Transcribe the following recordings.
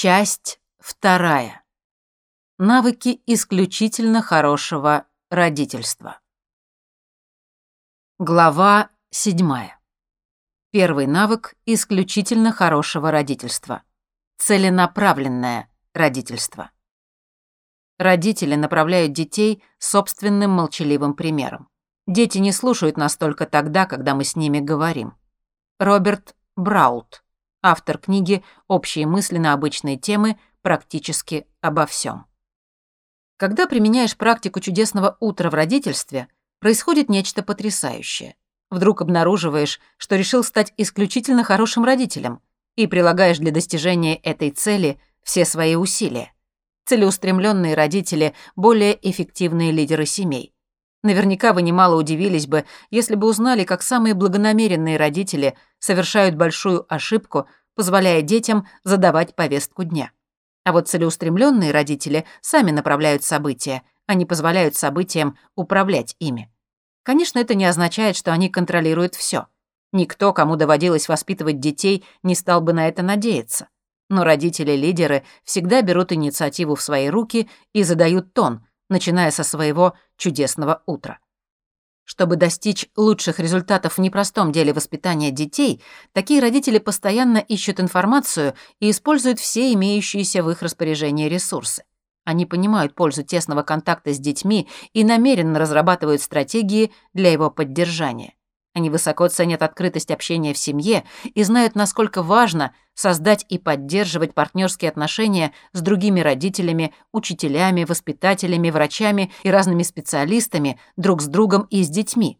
Часть вторая. Навыки исключительно хорошего родительства. Глава седьмая. Первый навык исключительно хорошего родительства. Целенаправленное родительство. Родители направляют детей собственным молчаливым примером. Дети не слушают нас только тогда, когда мы с ними говорим. Роберт Браут, автор книги «Общие мысли на обычные темы. Практически обо всем. Когда применяешь практику чудесного утра в родительстве, происходит нечто потрясающее. Вдруг обнаруживаешь, что решил стать исключительно хорошим родителем и прилагаешь для достижения этой цели все свои усилия. Целеустремленные родители – более эффективные лидеры семей. Наверняка вы немало удивились бы, если бы узнали, как самые благонамеренные родители совершают большую ошибку, позволяя детям задавать повестку дня. А вот целеустремленные родители сами направляют события, они позволяют событиям управлять ими. Конечно, это не означает, что они контролируют все. Никто, кому доводилось воспитывать детей, не стал бы на это надеяться. Но родители-лидеры всегда берут инициативу в свои руки и задают тон, начиная со своего чудесного утра. Чтобы достичь лучших результатов в непростом деле воспитания детей, такие родители постоянно ищут информацию и используют все имеющиеся в их распоряжении ресурсы. Они понимают пользу тесного контакта с детьми и намеренно разрабатывают стратегии для его поддержания. Они высоко ценят открытость общения в семье и знают, насколько важно создать и поддерживать партнерские отношения с другими родителями, учителями, воспитателями, врачами и разными специалистами, друг с другом и с детьми.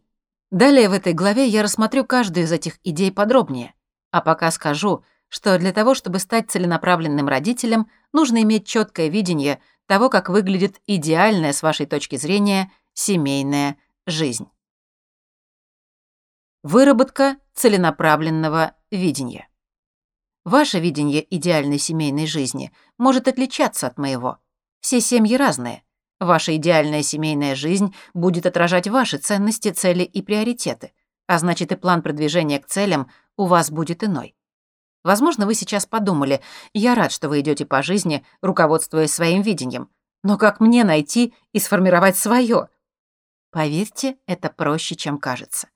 Далее в этой главе я рассмотрю каждую из этих идей подробнее. А пока скажу, что для того, чтобы стать целенаправленным родителем, нужно иметь четкое видение того, как выглядит идеальная, с вашей точки зрения, семейная жизнь. Выработка целенаправленного видения. Ваше видение идеальной семейной жизни может отличаться от моего. Все семьи разные. Ваша идеальная семейная жизнь будет отражать ваши ценности, цели и приоритеты, а значит и план продвижения к целям у вас будет иной. Возможно, вы сейчас подумали, я рад, что вы идете по жизни, руководствуясь своим видением, но как мне найти и сформировать свое? Поверьте, это проще, чем кажется.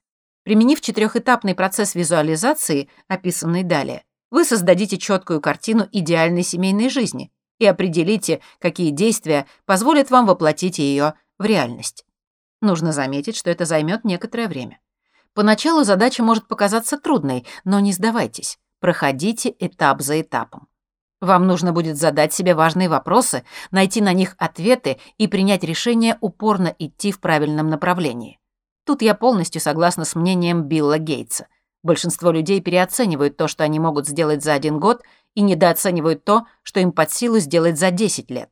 Применив четырехэтапный процесс визуализации, описанный далее, вы создадите четкую картину идеальной семейной жизни и определите, какие действия позволят вам воплотить ее в реальность. Нужно заметить, что это займет некоторое время. Поначалу задача может показаться трудной, но не сдавайтесь. Проходите этап за этапом. Вам нужно будет задать себе важные вопросы, найти на них ответы и принять решение упорно идти в правильном направлении. Тут я полностью согласна с мнением Билла Гейтса. Большинство людей переоценивают то, что они могут сделать за один год, и недооценивают то, что им под силу сделать за 10 лет.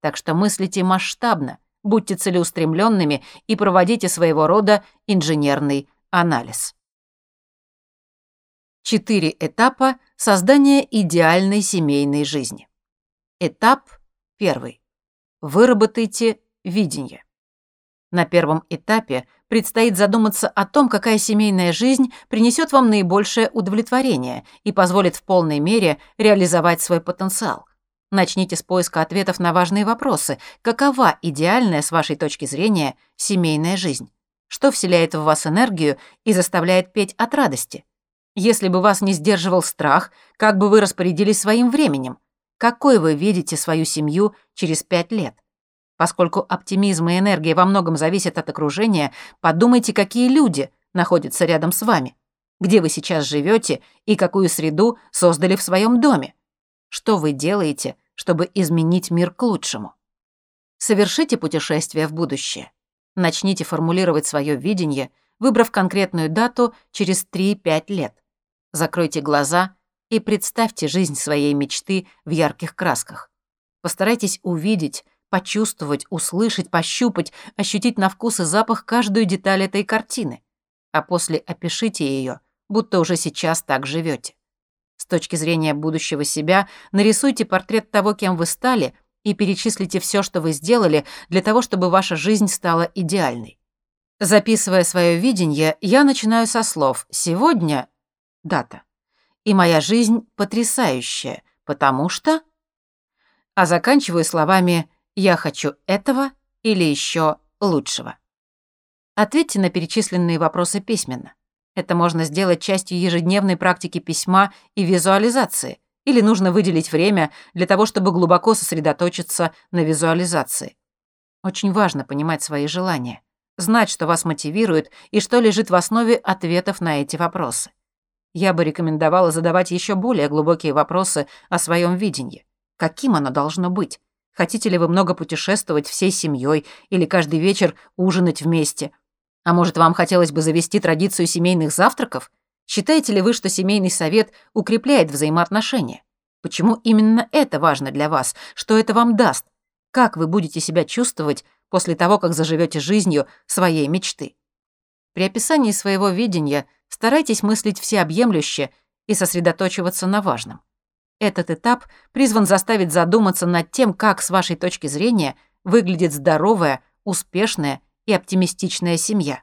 Так что мыслите масштабно, будьте целеустремленными и проводите своего рода инженерный анализ. Четыре этапа создания идеальной семейной жизни. Этап первый. Выработайте видение. На первом этапе предстоит задуматься о том, какая семейная жизнь принесет вам наибольшее удовлетворение и позволит в полной мере реализовать свой потенциал. Начните с поиска ответов на важные вопросы. Какова идеальная, с вашей точки зрения, семейная жизнь? Что вселяет в вас энергию и заставляет петь от радости? Если бы вас не сдерживал страх, как бы вы распорядились своим временем? Какой вы видите свою семью через пять лет? Поскольку оптимизм и энергия во многом зависят от окружения, подумайте, какие люди находятся рядом с вами, где вы сейчас живете и какую среду создали в своем доме. Что вы делаете, чтобы изменить мир к лучшему? Совершите путешествие в будущее. Начните формулировать свое видение, выбрав конкретную дату через 3-5 лет. Закройте глаза и представьте жизнь своей мечты в ярких красках. Постарайтесь увидеть, почувствовать, услышать, пощупать, ощутить на вкус и запах каждую деталь этой картины. А после опишите ее, будто уже сейчас так живете. С точки зрения будущего себя нарисуйте портрет того, кем вы стали, и перечислите все, что вы сделали для того, чтобы ваша жизнь стала идеальной. Записывая свое видение, я начинаю со слов «сегодня» — дата. И моя жизнь потрясающая, потому что а заканчиваю словами «я хочу этого» или еще лучшего. Ответьте на перечисленные вопросы письменно. Это можно сделать частью ежедневной практики письма и визуализации, или нужно выделить время для того, чтобы глубоко сосредоточиться на визуализации. Очень важно понимать свои желания, знать, что вас мотивирует и что лежит в основе ответов на эти вопросы. Я бы рекомендовала задавать еще более глубокие вопросы о своем видении. Каким оно должно быть? Хотите ли вы много путешествовать всей семьей или каждый вечер ужинать вместе – а может, вам хотелось бы завести традицию семейных завтраков? Считаете ли вы, что семейный совет укрепляет взаимоотношения? Почему именно это важно для вас? Что это вам даст? Как вы будете себя чувствовать после того, как заживете жизнью своей мечты? При описании своего видения старайтесь мыслить всеобъемлюще и сосредоточиваться на важном. Этот этап призван заставить задуматься над тем, как, с вашей точки зрения, выглядит здоровая, успешная и оптимистичная семья.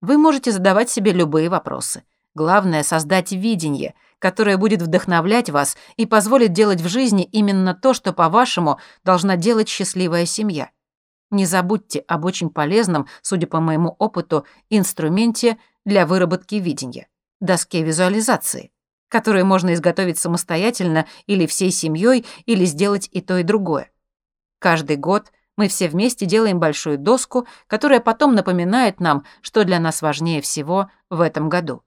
Вы можете задавать себе любые вопросы. Главное — создать видение, которое будет вдохновлять вас и позволит делать в жизни именно то, что, по-вашему, должна делать счастливая семья. Не забудьте об очень полезном, судя по моему опыту, инструменте для выработки видения — доске визуализации, которую можно изготовить самостоятельно или всей семьей, или сделать и то, и другое. Каждый год — мы все вместе делаем большую доску, которая потом напоминает нам, что для нас важнее всего в этом году.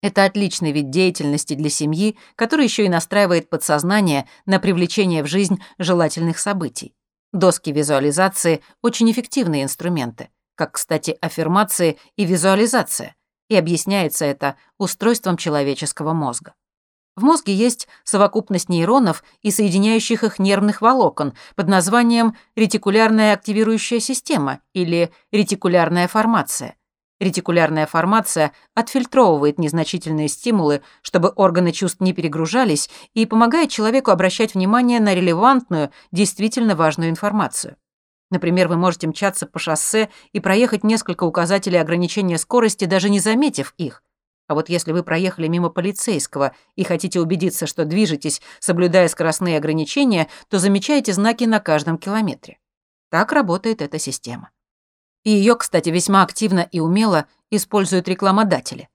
Это отличный вид деятельности для семьи, который еще и настраивает подсознание на привлечение в жизнь желательных событий. Доски визуализации – очень эффективные инструменты, как, кстати, аффирмации и визуализация, и объясняется это устройством человеческого мозга. В мозге есть совокупность нейронов и соединяющих их нервных волокон под названием ретикулярная активирующая система или ретикулярная формация. Ретикулярная формация отфильтровывает незначительные стимулы, чтобы органы чувств не перегружались и помогает человеку обращать внимание на релевантную, действительно важную информацию. Например, вы можете мчаться по шоссе и проехать несколько указателей ограничения скорости, даже не заметив их. А вот если вы проехали мимо полицейского и хотите убедиться, что движетесь, соблюдая скоростные ограничения, то замечаете знаки на каждом километре. Так работает эта система. И ее, кстати, весьма активно и умело используют рекламодатели.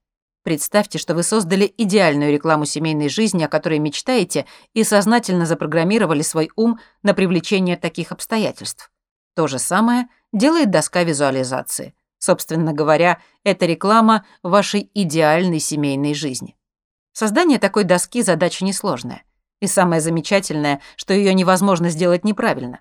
Представьте, что вы создали идеальную рекламу семейной жизни, о которой мечтаете, и сознательно запрограммировали свой ум на привлечение таких обстоятельств. То же самое делает доска визуализации – Собственно говоря, это реклама вашей идеальной семейной жизни. Создание такой доски – задача несложная. И самое замечательное, что ее невозможно сделать неправильно.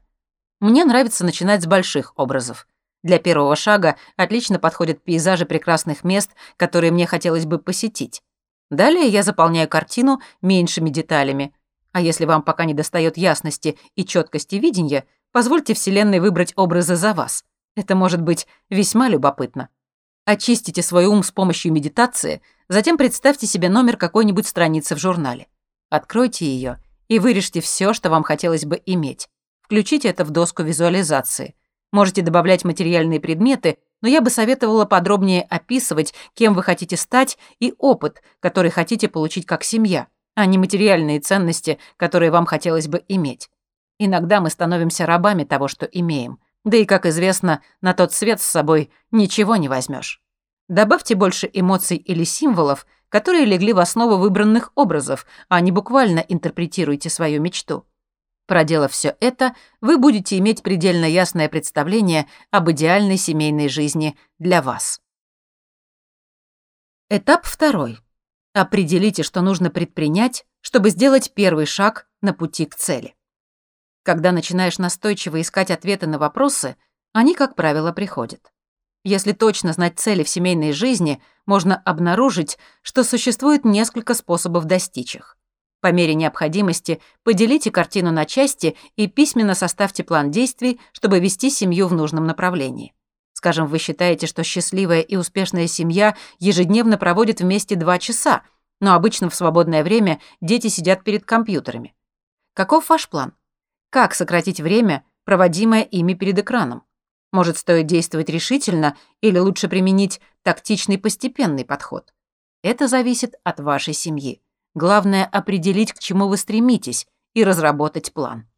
Мне нравится начинать с больших образов. Для первого шага отлично подходят пейзажи прекрасных мест, которые мне хотелось бы посетить. Далее я заполняю картину меньшими деталями. А если вам пока не достает ясности и четкости видения, позвольте Вселенной выбрать образы за вас – это может быть весьма любопытно. Очистите свой ум с помощью медитации, затем представьте себе номер какой-нибудь страницы в журнале. Откройте ее и вырежьте все, что вам хотелось бы иметь. Включите это в доску визуализации. Можете добавлять материальные предметы, но я бы советовала подробнее описывать, кем вы хотите стать и опыт, который хотите получить как семья, а не материальные ценности, которые вам хотелось бы иметь. Иногда мы становимся рабами того, что имеем. Да и, как известно, на тот свет с собой ничего не возьмешь. Добавьте больше эмоций или символов, которые легли в основу выбранных образов, а не буквально интерпретируйте свою мечту. Проделав все это, вы будете иметь предельно ясное представление об идеальной семейной жизни для вас. Этап второй. Определите, что нужно предпринять, чтобы сделать первый шаг на пути к цели. Когда начинаешь настойчиво искать ответы на вопросы, они, как правило, приходят. Если точно знать цели в семейной жизни, можно обнаружить, что существует несколько способов достичь их. По мере необходимости поделите картину на части и письменно составьте план действий, чтобы вести семью в нужном направлении. Скажем, вы считаете, что счастливая и успешная семья ежедневно проводит вместе два часа, но обычно в свободное время дети сидят перед компьютерами. Каков ваш план? Как сократить время, проводимое ими перед экраном? Может, стоит действовать решительно или лучше применить тактичный постепенный подход? Это зависит от вашей семьи. Главное — определить, к чему вы стремитесь, и разработать план.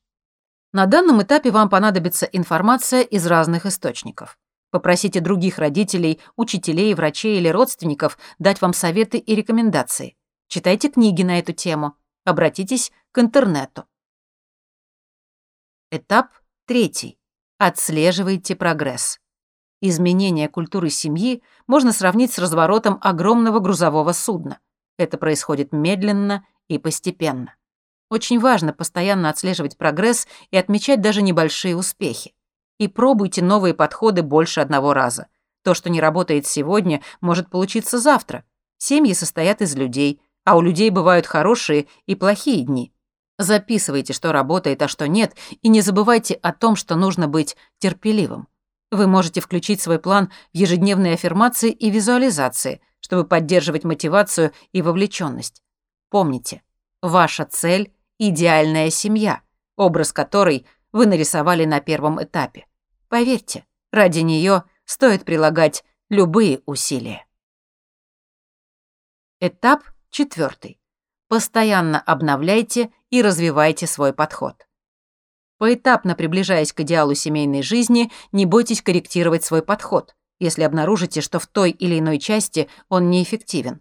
На данном этапе вам понадобится информация из разных источников. Попросите других родителей, учителей, врачей или родственников дать вам советы и рекомендации. Читайте книги на эту тему. Обратитесь к интернету. Этап третий. Отслеживайте прогресс. Изменение культуры семьи можно сравнить с разворотом огромного грузового судна. Это происходит медленно и постепенно. Очень важно постоянно отслеживать прогресс и отмечать даже небольшие успехи. И пробуйте новые подходы больше одного раза. То, что не работает сегодня, может получиться завтра. Семьи состоят из людей, а у людей бывают хорошие и плохие дни. Записывайте, что работает, а что нет, и не забывайте о том, что нужно быть терпеливым. Вы можете включить свой план в ежедневные аффирмации и визуализации, чтобы поддерживать мотивацию и вовлеченность. Помните, ваша цель – идеальная семья, образ которой вы нарисовали на первом этапе. Поверьте, ради нее стоит прилагать любые усилия. Этап четвертый. Постоянно обновляйте и развивайте свой подход. Поэтапно приближаясь к идеалу семейной жизни, не бойтесь корректировать свой подход, если обнаружите, что в той или иной части он неэффективен.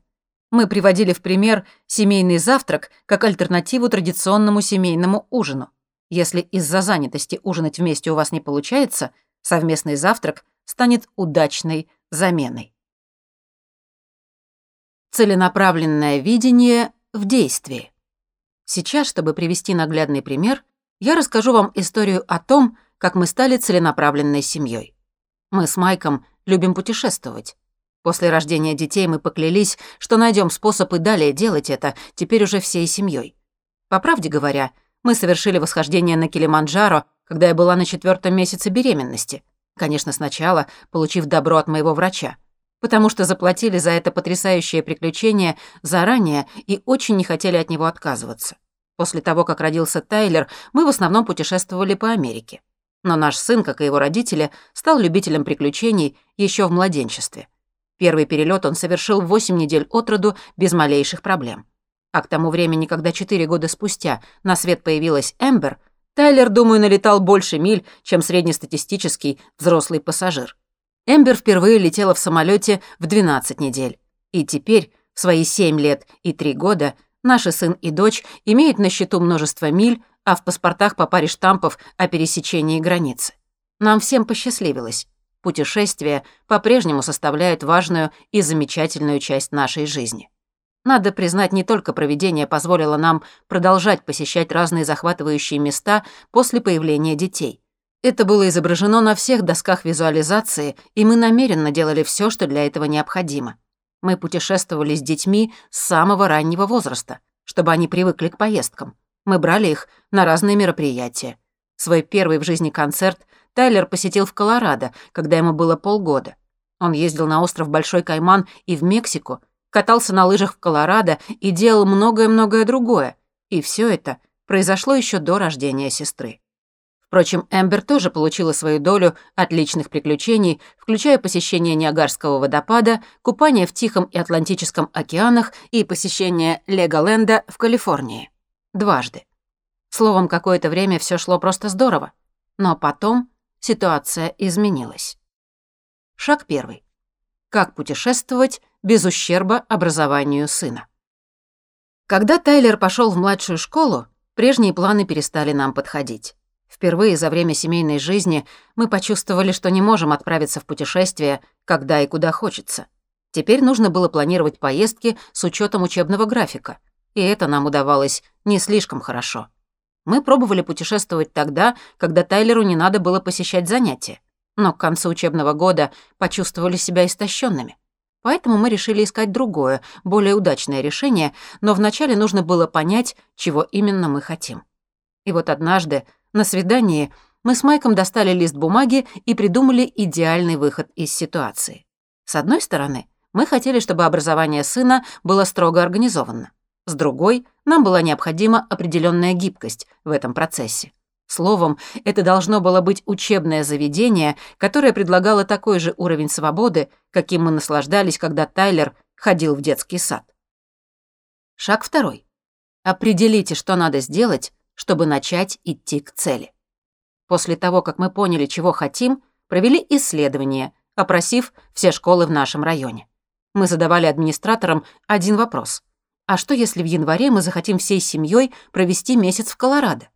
Мы приводили в пример семейный завтрак как альтернативу традиционному семейному ужину. Если из-за занятости ужинать вместе у вас не получается, совместный завтрак станет удачной заменой. Целенаправленное видение в действии. Сейчас, чтобы привести наглядный пример, я расскажу вам историю о том, как мы стали целенаправленной семьей. Мы с Майком любим путешествовать. После рождения детей мы поклялись, что найдем способ и далее делать это, теперь уже всей семьей. По правде говоря, мы совершили восхождение на Килиманджаро, когда я была на четвертом месяце беременности. Конечно, сначала, получив добро от моего врача. Потому что заплатили за это потрясающее приключение заранее и очень не хотели от него отказываться. После того, как родился Тайлер, мы в основном путешествовали по Америке. Но наш сын, как и его родители, стал любителем приключений еще в младенчестве. Первый перелет он совершил в 8 недель от роду без малейших проблем. А к тому времени, когда 4 года спустя на свет появилась Эмбер, Тайлер, думаю, налетал больше миль, чем среднестатистический взрослый пассажир. Эмбер впервые летела в самолете в 12 недель. И теперь, в свои 7 лет и 3 года, Наши сын и дочь имеют на счету множество миль, а в паспортах по паре штампов о пересечении границы. Нам всем посчастливилось. Путешествия по-прежнему составляют важную и замечательную часть нашей жизни. Надо признать, не только проведение позволило нам продолжать посещать разные захватывающие места после появления детей. Это было изображено на всех досках визуализации, и мы намеренно делали все, что для этого необходимо. Мы путешествовали с детьми с самого раннего возраста, чтобы они привыкли к поездкам. Мы брали их на разные мероприятия. Свой первый в жизни концерт Тайлер посетил в Колорадо, когда ему было полгода. Он ездил на остров Большой Кайман и в Мексику, катался на лыжах в Колорадо и делал многое-многое другое. И все это произошло еще до рождения сестры. Впрочем, Эмбер тоже получила свою долю отличных приключений, включая посещение Ниагарского водопада, купание в Тихом и Атлантическом океанах и посещение Леголенда в Калифорнии. Дважды. Словом, какое-то время все шло просто здорово. Но потом ситуация изменилась. Шаг первый. Как путешествовать без ущерба образованию сына. Когда Тайлер пошел в младшую школу, прежние планы перестали нам подходить. Впервые за время семейной жизни мы почувствовали, что не можем отправиться в путешествие, когда и куда хочется. Теперь нужно было планировать поездки с учетом учебного графика, и это нам удавалось не слишком хорошо. Мы пробовали путешествовать тогда, когда Тайлеру не надо было посещать занятия, но к концу учебного года почувствовали себя истощенными. Поэтому мы решили искать другое, более удачное решение, но вначале нужно было понять, чего именно мы хотим. И вот однажды на свидании мы с Майком достали лист бумаги и придумали идеальный выход из ситуации. С одной стороны, мы хотели, чтобы образование сына было строго организовано. С другой, нам была необходима определенная гибкость в этом процессе. Словом, это должно было быть учебное заведение, которое предлагало такой же уровень свободы, каким мы наслаждались, когда Тайлер ходил в детский сад. Шаг второй. Определите, что надо сделать, чтобы начать идти к цели. После того, как мы поняли, чего хотим, провели исследование, опросив все школы в нашем районе. Мы задавали администраторам один вопрос. А что, если в январе мы захотим всей семьей провести месяц в Колорадо?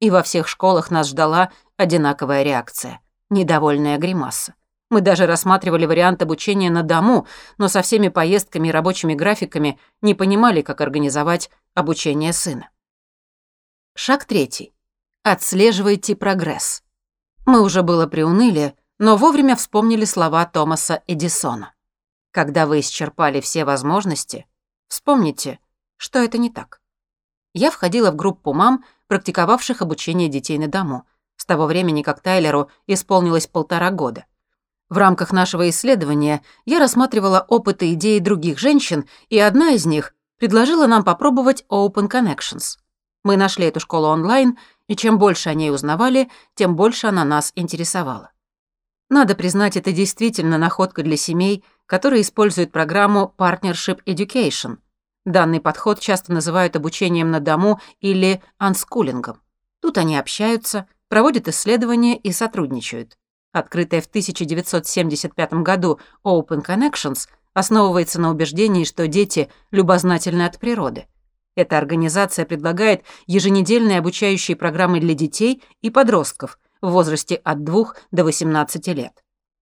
И во всех школах нас ждала одинаковая реакция – недовольная гримаса. Мы даже рассматривали вариант обучения на дому, но со всеми поездками и рабочими графиками не понимали, как организовать обучение сына. Шаг третий. Отслеживайте прогресс. Мы уже было приуныли, но вовремя вспомнили слова Томаса Эдисона. Когда вы исчерпали все возможности, вспомните, что это не так. Я входила в группу мам, практиковавших обучение детей на дому, с того времени, как Тайлеру исполнилось полтора года. В рамках нашего исследования я рассматривала опыты и идеи других женщин, и одна из них предложила нам попробовать Open Connections. Мы нашли эту школу онлайн, и чем больше о ней узнавали, тем больше она нас интересовала. Надо признать, это действительно находка для семей, которые используют программу Partnership Education. Данный подход часто называют обучением на дому или анскулингом. Тут они общаются, проводят исследования и сотрудничают. Открытая в 1975 году Open Connections основывается на убеждении, что дети любознательны от природы. Эта организация предлагает еженедельные обучающие программы для детей и подростков в возрасте от 2 до 18 лет.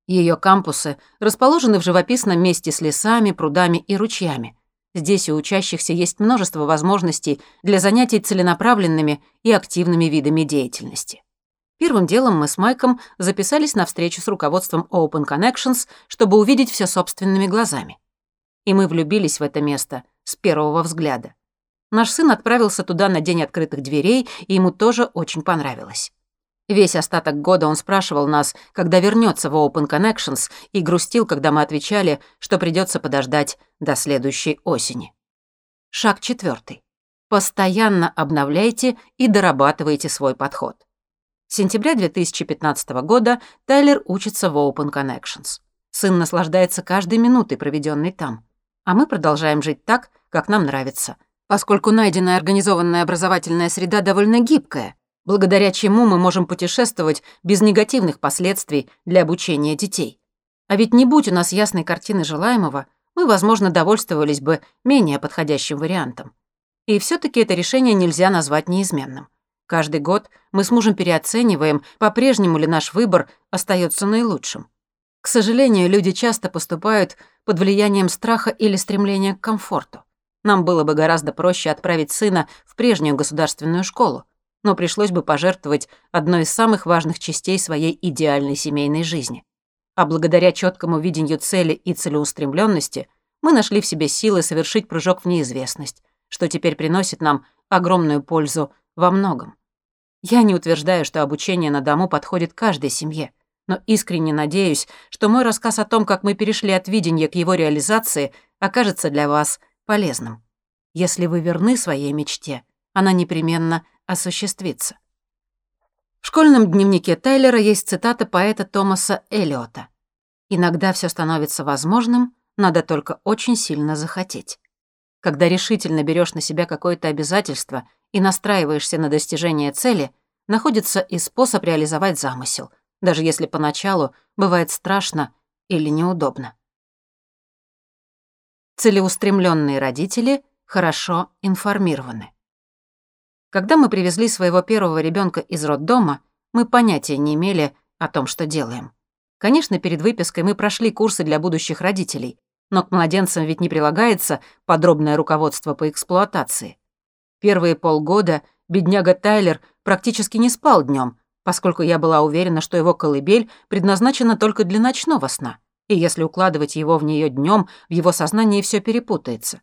Ее кампусы расположены в живописном месте с лесами, прудами и ручьями. Здесь у учащихся есть множество возможностей для занятий целенаправленными и активными видами деятельности. Первым делом мы с Майком записались на встречу с руководством Open Connections, чтобы увидеть все собственными глазами. И мы влюбились в это место с первого взгляда. Наш сын отправился туда на день открытых дверей, и ему тоже очень понравилось. Весь остаток года он спрашивал нас, когда вернется в Open Connections, и грустил, когда мы отвечали, что придется подождать до следующей осени. Шаг четвертый. Постоянно обновляйте и дорабатывайте свой подход. С сентября 2015 года Тайлер учится в Open Connections. Сын наслаждается каждой минутой, проведенной там. А мы продолжаем жить так, как нам нравится, поскольку найденная организованная образовательная среда довольно гибкая, благодаря чему мы можем путешествовать без негативных последствий для обучения детей. А ведь не будь у нас ясной картины желаемого, мы, возможно, довольствовались бы менее подходящим вариантом. И все таки это решение нельзя назвать неизменным. Каждый год мы с мужем переоцениваем, по-прежнему ли наш выбор остается наилучшим. К сожалению, люди часто поступают под влиянием страха или стремления к комфорту. Нам было бы гораздо проще отправить сына в прежнюю государственную школу, но пришлось бы пожертвовать одной из самых важных частей своей идеальной семейной жизни. А благодаря четкому видению цели и целеустремленности мы нашли в себе силы совершить прыжок в неизвестность, что теперь приносит нам огромную пользу во многом. Я не утверждаю, что обучение на дому подходит каждой семье, но искренне надеюсь, что мой рассказ о том, как мы перешли от видения к его реализации, окажется для вас полезным. Если вы верны своей мечте, она непременно осуществиться. В школьном дневнике Тайлера есть цитата поэта Томаса Эллиота. «Иногда все становится возможным, надо только очень сильно захотеть». Когда решительно берешь на себя какое-то обязательство и настраиваешься на достижение цели, находится и способ реализовать замысел, даже если поначалу бывает страшно или неудобно. Целеустремленные родители хорошо информированы. Когда мы привезли своего первого ребенка из роддома, мы понятия не имели о том, что делаем. Конечно, перед выпиской мы прошли курсы для будущих родителей, но к младенцам ведь не прилагается подробное руководство по эксплуатации. Первые полгода бедняга Тайлер практически не спал днем, поскольку я была уверена, что его колыбель предназначена только для ночного сна, и если укладывать его в нее днем, в его сознании все перепутается.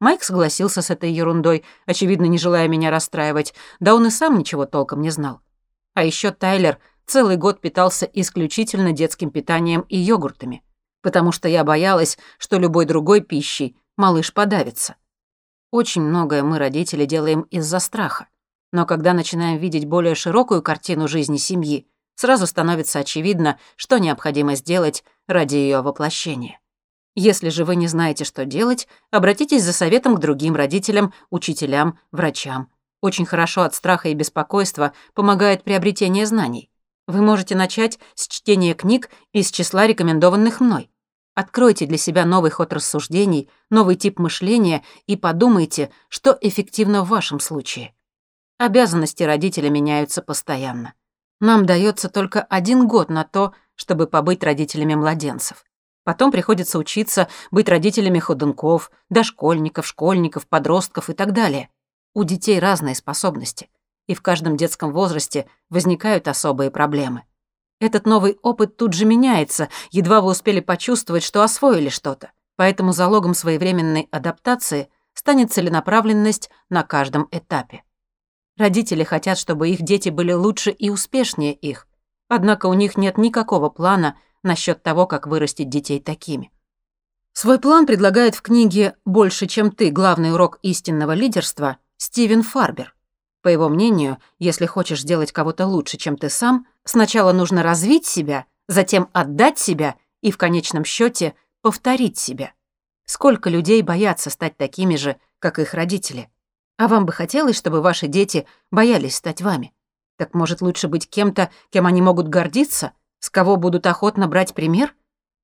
Майк согласился с этой ерундой, очевидно, не желая меня расстраивать, да он и сам ничего толком не знал. А еще Тайлер целый год питался исключительно детским питанием и йогуртами, потому что я боялась, что любой другой пищей малыш подавится. Очень многое мы, родители, делаем из-за страха. Но когда начинаем видеть более широкую картину жизни семьи, сразу становится очевидно, что необходимо сделать ради ее воплощения. Если же вы не знаете, что делать, обратитесь за советом к другим родителям, учителям, врачам. Очень хорошо от страха и беспокойства помогает приобретение знаний. Вы можете начать с чтения книг из числа рекомендованных мной. Откройте для себя новый ход рассуждений, новый тип мышления и подумайте, что эффективно в вашем случае. Обязанности родителя меняются постоянно. Нам дается только один год на то, чтобы побыть родителями младенцев. Потом приходится учиться быть родителями ходунков, дошкольников, школьников, подростков и так далее. У детей разные способности, и в каждом детском возрасте возникают особые проблемы. Этот новый опыт тут же меняется, едва вы успели почувствовать, что освоили что-то. Поэтому залогом своевременной адаптации станет целенаправленность на каждом этапе. Родители хотят, чтобы их дети были лучше и успешнее их, однако у них нет никакого плана насчет того, как вырастить детей такими. Свой план предлагает в книге «Больше, чем ты. Главный урок истинного лидерства» Стивен Фарбер. По его мнению, если хочешь сделать кого-то лучше, чем ты сам, сначала нужно развить себя, затем отдать себя и в конечном счете повторить себя. Сколько людей боятся стать такими же, как их родители? А вам бы хотелось, чтобы ваши дети боялись стать вами? Так может лучше быть кем-то, кем они могут гордиться, с кого будут охотно брать пример?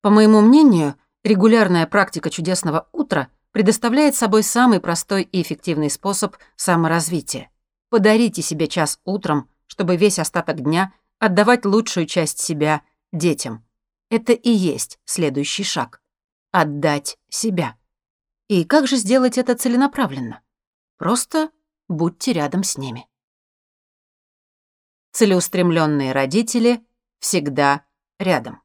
По моему мнению, регулярная практика чудесного утра предоставляет собой самый простой и эффективный способ саморазвития. Подарите себе час утром, чтобы весь остаток дня отдавать лучшую часть себя детям. Это и есть следующий шаг. Отдать себя. И как же сделать это целенаправленно? Просто будьте рядом с ними. Целеустремленные родители всегда рядом.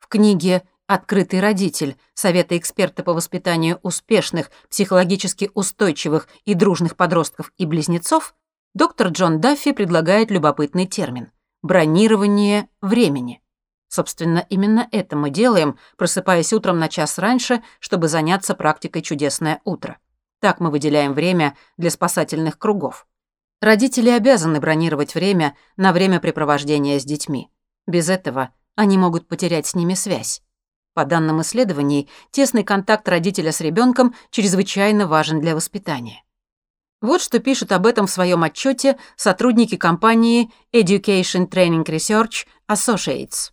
В книге «Открытый родитель. Советы эксперта по воспитанию успешных, психологически устойчивых и дружных подростков и близнецов» доктор Джон Даффи предлагает любопытный термин – бронирование времени. Собственно, именно это мы делаем, просыпаясь утром на час раньше, чтобы заняться практикой «Чудесное утро». Так мы выделяем время для спасательных кругов. Родители обязаны бронировать время на времяпрепровождение с детьми. Без этого они могут потерять с ними связь. По данным исследований, тесный контакт родителя с ребенком чрезвычайно важен для воспитания. Вот что пишут об этом в своем отчете сотрудники компании Education Training Research Associates.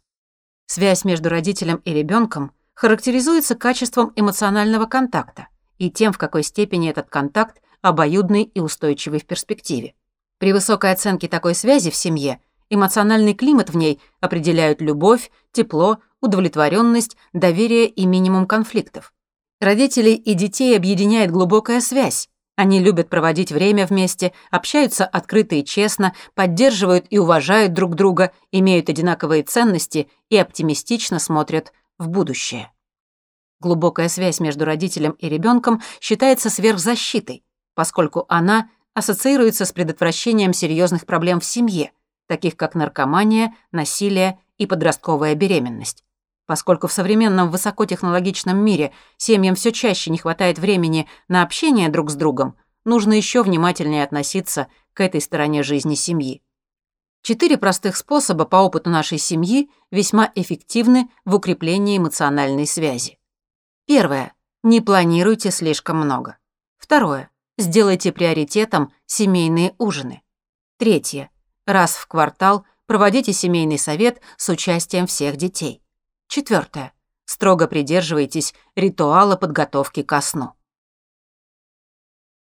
Связь между родителем и ребенком характеризуется качеством эмоционального контакта и тем, в какой степени этот контакт обоюдный и устойчивый в перспективе. При высокой оценке такой связи в семье эмоциональный климат в ней определяют любовь, тепло, удовлетворенность, доверие и минимум конфликтов. Родителей и детей объединяет глубокая связь. Они любят проводить время вместе, общаются открыто и честно, поддерживают и уважают друг друга, имеют одинаковые ценности и оптимистично смотрят в будущее. Глубокая связь между родителем и ребенком считается сверхзащитой, поскольку она ассоциируется с предотвращением серьезных проблем в семье, таких как наркомания, насилие и подростковая беременность. Поскольку в современном высокотехнологичном мире семьям все чаще не хватает времени на общение друг с другом, нужно еще внимательнее относиться к этой стороне жизни семьи. Четыре простых способа по опыту нашей семьи весьма эффективны в укреплении эмоциональной связи. Первое. Не планируйте слишком много. Второе. Сделайте приоритетом семейные ужины. Третье. Раз в квартал проводите семейный совет с участием всех детей. Четвертое. Строго придерживайтесь ритуала подготовки ко сну.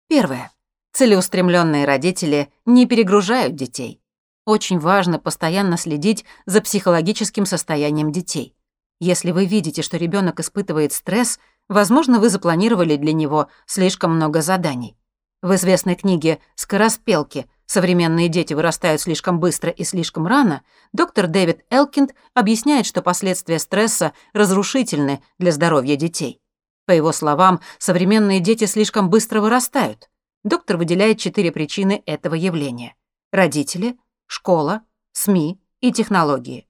Первое. Целеустремленные родители не перегружают детей. Очень важно постоянно следить за психологическим состоянием детей. Если вы видите, что ребенок испытывает стресс, возможно, вы запланировали для него слишком много заданий. В известной книге «Скороспелки. Современные дети вырастают слишком быстро и слишком рано» доктор Дэвид Элкинд объясняет, что последствия стресса разрушительны для здоровья детей. По его словам, современные дети слишком быстро вырастают. Доктор выделяет четыре причины этого явления. Родители, школа, СМИ и технологии.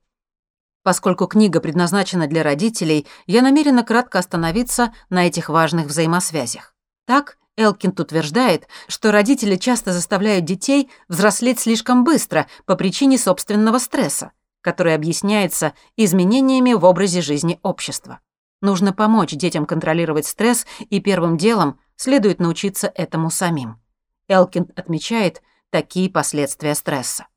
Поскольку книга предназначена для родителей, я намерена кратко остановиться на этих важных взаимосвязях. Так, Элкинд утверждает, что родители часто заставляют детей взрослеть слишком быстро по причине собственного стресса, который объясняется изменениями в образе жизни общества. Нужно помочь детям контролировать стресс, и первым делом следует научиться этому самим. Элкинд отмечает такие последствия стресса.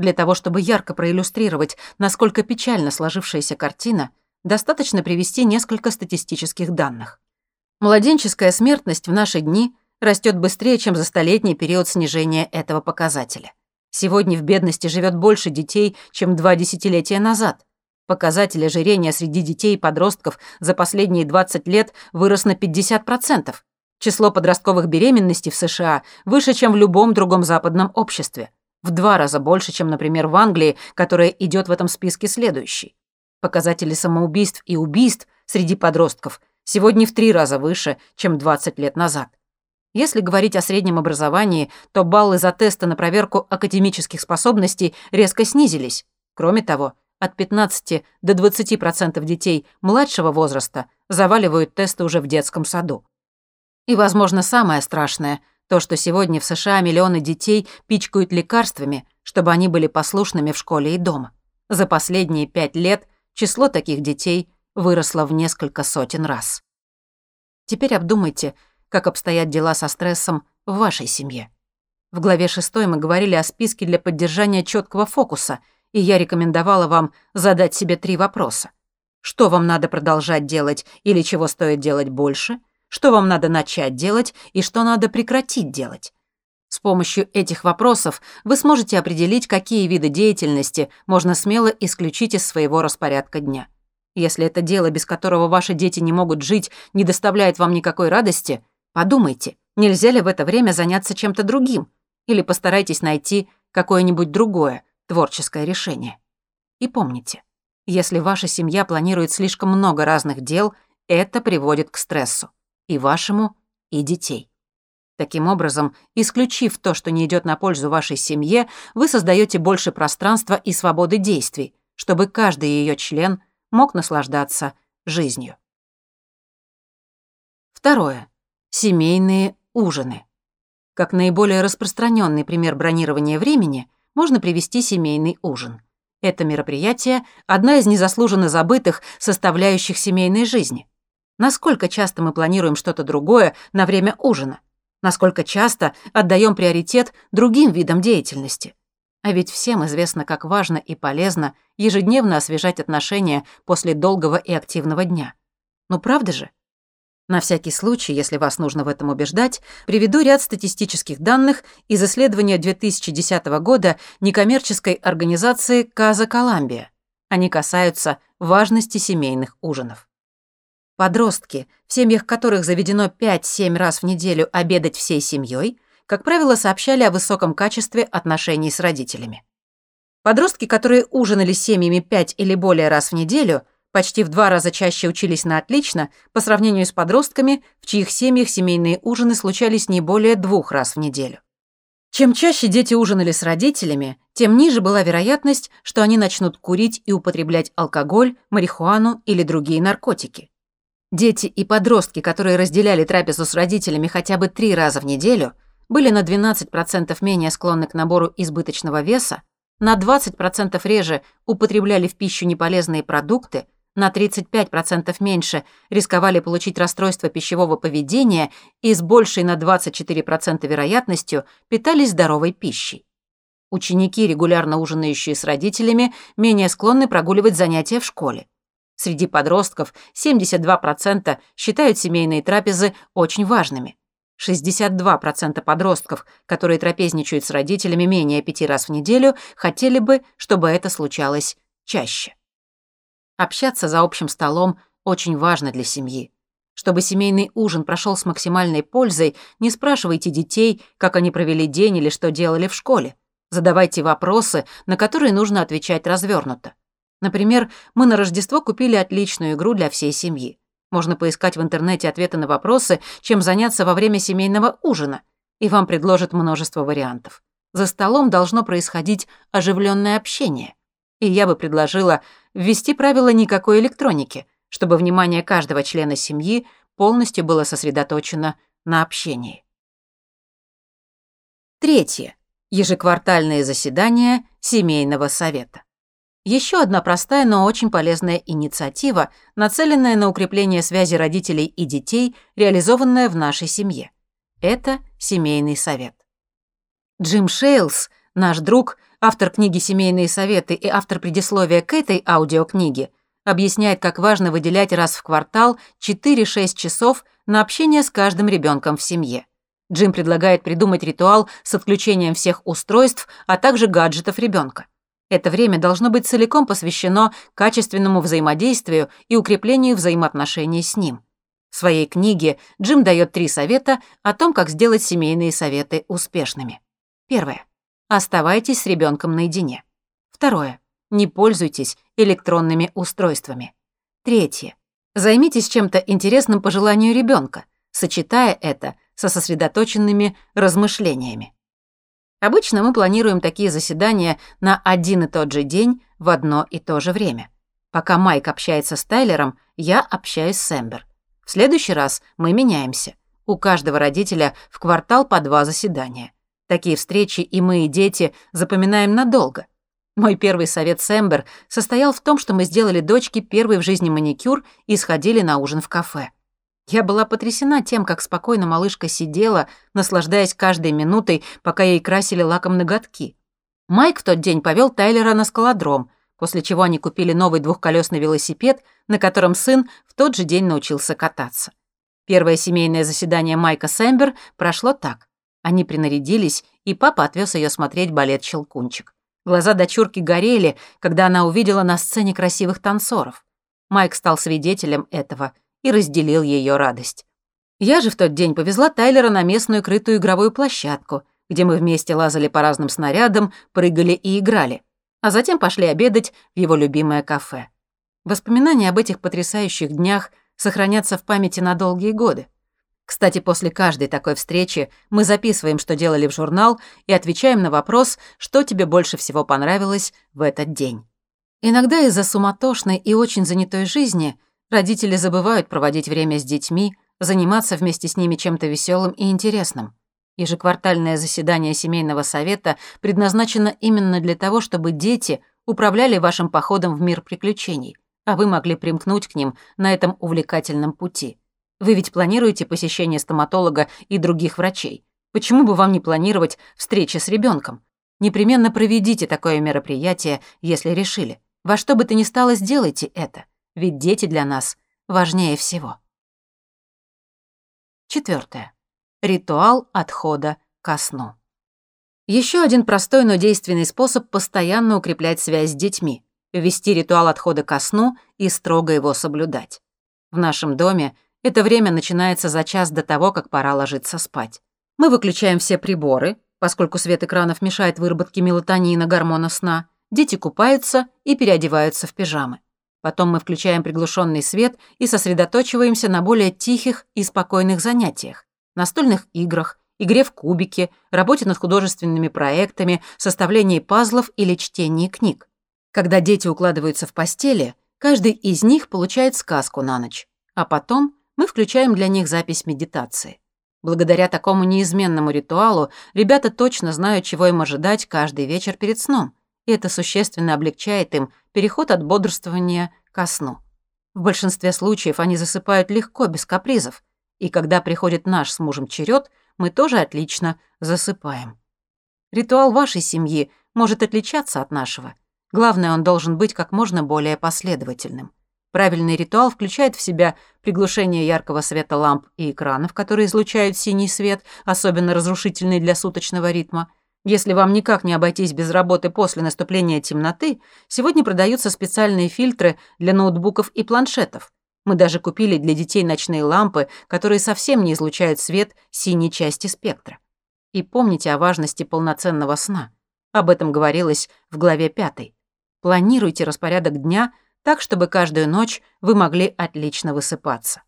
Для того, чтобы ярко проиллюстрировать, насколько печально сложившаяся картина, достаточно привести несколько статистических данных. Младенческая смертность в наши дни растет быстрее, чем за столетний период снижения этого показателя. Сегодня в бедности живет больше детей, чем два десятилетия назад. Показатель ожирения среди детей и подростков за последние 20 лет вырос на 50%. Число подростковых беременностей в США выше, чем в любом другом западном обществе. В два раза больше, чем, например, в Англии, которая идет в этом списке следующий. Показатели самоубийств и убийств среди подростков сегодня в три раза выше, чем 20 лет назад. Если говорить о среднем образовании, то баллы за тесты на проверку академических способностей резко снизились. Кроме того, от 15 до 20% детей младшего возраста заваливают тесты уже в детском саду. И, возможно, самое страшное – то, что сегодня в США миллионы детей пичкают лекарствами, чтобы они были послушными в школе и дома. За последние пять лет число таких детей выросло в несколько сотен раз. Теперь обдумайте, как обстоят дела со стрессом в вашей семье. В главе 6 мы говорили о списке для поддержания четкого фокуса, и я рекомендовала вам задать себе три вопроса. Что вам надо продолжать делать или чего стоит делать больше – что вам надо начать делать и что надо прекратить делать. С помощью этих вопросов вы сможете определить, какие виды деятельности можно смело исключить из своего распорядка дня. Если это дело, без которого ваши дети не могут жить, не доставляет вам никакой радости, подумайте, нельзя ли в это время заняться чем-то другим, или постарайтесь найти какое-нибудь другое творческое решение. И помните, если ваша семья планирует слишком много разных дел, это приводит к стрессу и вашему, и детей. Таким образом, исключив то, что не идет на пользу вашей семье, вы создаете больше пространства и свободы действий, чтобы каждый ее член мог наслаждаться жизнью. Второе. Семейные ужины. Как наиболее распространенный пример бронирования времени можно привести семейный ужин. Это мероприятие – одна из незаслуженно забытых составляющих семейной жизни. Насколько часто мы планируем что-то другое на время ужина? Насколько часто отдаем приоритет другим видам деятельности? А ведь всем известно, как важно и полезно ежедневно освежать отношения после долгого и активного дня. Ну правда же? На всякий случай, если вас нужно в этом убеждать, приведу ряд статистических данных из исследования 2010 года некоммерческой организации «Каза Коламбия». Они касаются важности семейных ужинов. Подростки, в семьях которых заведено 5-7 раз в неделю обедать всей семьей, как правило, сообщали о высоком качестве отношений с родителями. Подростки, которые ужинали семьями 5 или более раз в неделю, почти в два раза чаще учились на отлично по сравнению с подростками, в чьих семьях семейные ужины случались не более двух раз в неделю. Чем чаще дети ужинали с родителями, тем ниже была вероятность, что они начнут курить и употреблять алкоголь, марихуану или другие наркотики. Дети и подростки, которые разделяли трапезу с родителями хотя бы три раза в неделю, были на 12% менее склонны к набору избыточного веса, на 20% реже употребляли в пищу неполезные продукты, на 35% меньше рисковали получить расстройство пищевого поведения и с большей на 24% вероятностью питались здоровой пищей. Ученики, регулярно ужинающие с родителями, менее склонны прогуливать занятия в школе. Среди подростков 72% считают семейные трапезы очень важными. 62% подростков, которые трапезничают с родителями менее пяти раз в неделю, хотели бы, чтобы это случалось чаще. Общаться за общим столом очень важно для семьи. Чтобы семейный ужин прошел с максимальной пользой, не спрашивайте детей, как они провели день или что делали в школе. Задавайте вопросы, на которые нужно отвечать развернуто. Например, мы на Рождество купили отличную игру для всей семьи. Можно поискать в интернете ответы на вопросы, чем заняться во время семейного ужина, и вам предложат множество вариантов. За столом должно происходить оживленное общение. И я бы предложила ввести правила никакой электроники, чтобы внимание каждого члена семьи полностью было сосредоточено на общении. Третье. Ежеквартальные заседания семейного совета. Еще одна простая, но очень полезная инициатива, нацеленная на укрепление связи родителей и детей, реализованная в нашей семье. Это семейный совет. Джим Шейлс, наш друг, автор книги «Семейные советы» и автор предисловия к этой аудиокниге, объясняет, как важно выделять раз в квартал 4-6 часов на общение с каждым ребенком в семье. Джим предлагает придумать ритуал с отключением всех устройств, а также гаджетов ребенка. Это время должно быть целиком посвящено качественному взаимодействию и укреплению взаимоотношений с ним. В своей книге Джим дает три совета о том, как сделать семейные советы успешными. Первое. Оставайтесь с ребенком наедине. Второе. Не пользуйтесь электронными устройствами. Третье. Займитесь чем-то интересным по желанию ребенка, сочетая это со сосредоточенными размышлениями. Обычно мы планируем такие заседания на один и тот же день в одно и то же время. Пока Майк общается с Тайлером, я общаюсь с Эмбер. В следующий раз мы меняемся. У каждого родителя в квартал по два заседания. Такие встречи и мы, и дети запоминаем надолго. Мой первый совет с Эмбер состоял в том, что мы сделали дочке первый в жизни маникюр и сходили на ужин в кафе. Я была потрясена тем, как спокойно малышка сидела, наслаждаясь каждой минутой, пока ей красили лаком ноготки. Майк в тот день повел Тайлера на скалодром, после чего они купили новый двухколесный велосипед, на котором сын в тот же день научился кататься. Первое семейное заседание Майка с Эмбер прошло так. Они принарядились, и папа отвез ее смотреть балет «Щелкунчик». Глаза дочурки горели, когда она увидела на сцене красивых танцоров. Майк стал свидетелем этого — и разделил ее радость. Я же в тот день повезла Тайлера на местную крытую игровую площадку, где мы вместе лазали по разным снарядам, прыгали и играли, а затем пошли обедать в его любимое кафе. Воспоминания об этих потрясающих днях сохранятся в памяти на долгие годы. Кстати, после каждой такой встречи мы записываем, что делали в журнал, и отвечаем на вопрос, что тебе больше всего понравилось в этот день. Иногда из-за суматошной и очень занятой жизни – Родители забывают проводить время с детьми, заниматься вместе с ними чем-то веселым и интересным. Ежеквартальное заседание семейного совета предназначено именно для того, чтобы дети управляли вашим походом в мир приключений, а вы могли примкнуть к ним на этом увлекательном пути. Вы ведь планируете посещение стоматолога и других врачей. Почему бы вам не планировать встречи с ребенком? Непременно проведите такое мероприятие, если решили. Во что бы то ни стало, сделайте это ведь дети для нас важнее всего. Четвертое. Ритуал отхода ко сну. Еще один простой, но действенный способ постоянно укреплять связь с детьми — ввести ритуал отхода ко сну и строго его соблюдать. В нашем доме это время начинается за час до того, как пора ложиться спать. Мы выключаем все приборы, поскольку свет экранов мешает выработке мелатонина, гормона сна, дети купаются и переодеваются в пижамы. Потом мы включаем приглушенный свет и сосредоточиваемся на более тихих и спокойных занятиях, настольных играх, игре в кубики, работе над художественными проектами, составлении пазлов или чтении книг. Когда дети укладываются в постели, каждый из них получает сказку на ночь, а потом мы включаем для них запись медитации. Благодаря такому неизменному ритуалу ребята точно знают, чего им ожидать каждый вечер перед сном, и это существенно облегчает им переход от бодрствования ко сну. В большинстве случаев они засыпают легко, без капризов, и когда приходит наш с мужем черед, мы тоже отлично засыпаем. Ритуал вашей семьи может отличаться от нашего. Главное, он должен быть как можно более последовательным. Правильный ритуал включает в себя приглушение яркого света ламп и экранов, которые излучают синий свет, особенно разрушительный для суточного ритма – если вам никак не обойтись без работы после наступления темноты, сегодня продаются специальные фильтры для ноутбуков и планшетов. Мы даже купили для детей ночные лампы, которые совсем не излучают свет синей части спектра. И помните о важности полноценного сна. Об этом говорилось в главе 5. Планируйте распорядок дня так, чтобы каждую ночь вы могли отлично высыпаться.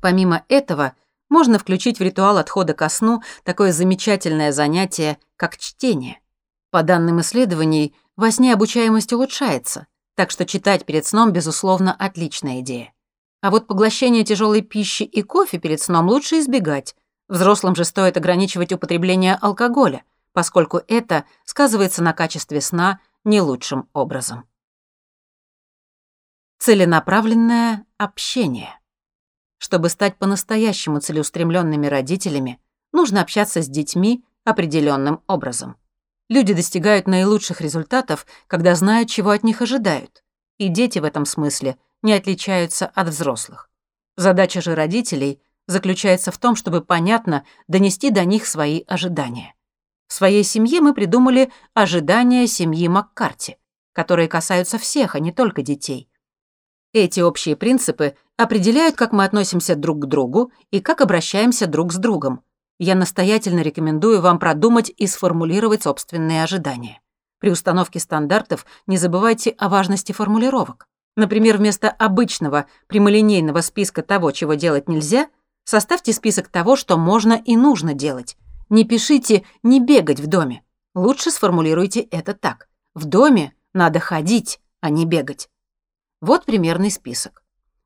Помимо этого, можно включить в ритуал отхода ко сну такое замечательное занятие, как чтение. По данным исследований, во сне обучаемость улучшается, так что читать перед сном, безусловно, отличная идея. А вот поглощение тяжелой пищи и кофе перед сном лучше избегать. Взрослым же стоит ограничивать употребление алкоголя, поскольку это сказывается на качестве сна не лучшим образом. Целенаправленное общение. Чтобы стать по-настоящему целеустремленными родителями, нужно общаться с детьми определенным образом. Люди достигают наилучших результатов, когда знают, чего от них ожидают. И дети в этом смысле не отличаются от взрослых. Задача же родителей заключается в том, чтобы понятно донести до них свои ожидания. В своей семье мы придумали ожидания семьи Маккарти, которые касаются всех, а не только детей. Эти общие принципы определяют, как мы относимся друг к другу и как обращаемся друг с другом. Я настоятельно рекомендую вам продумать и сформулировать собственные ожидания. При установке стандартов не забывайте о важности формулировок. Например, вместо обычного прямолинейного списка того, чего делать нельзя, составьте список того, что можно и нужно делать. Не пишите «не бегать в доме». Лучше сформулируйте это так. В доме надо ходить, а не бегать. Вот примерный список.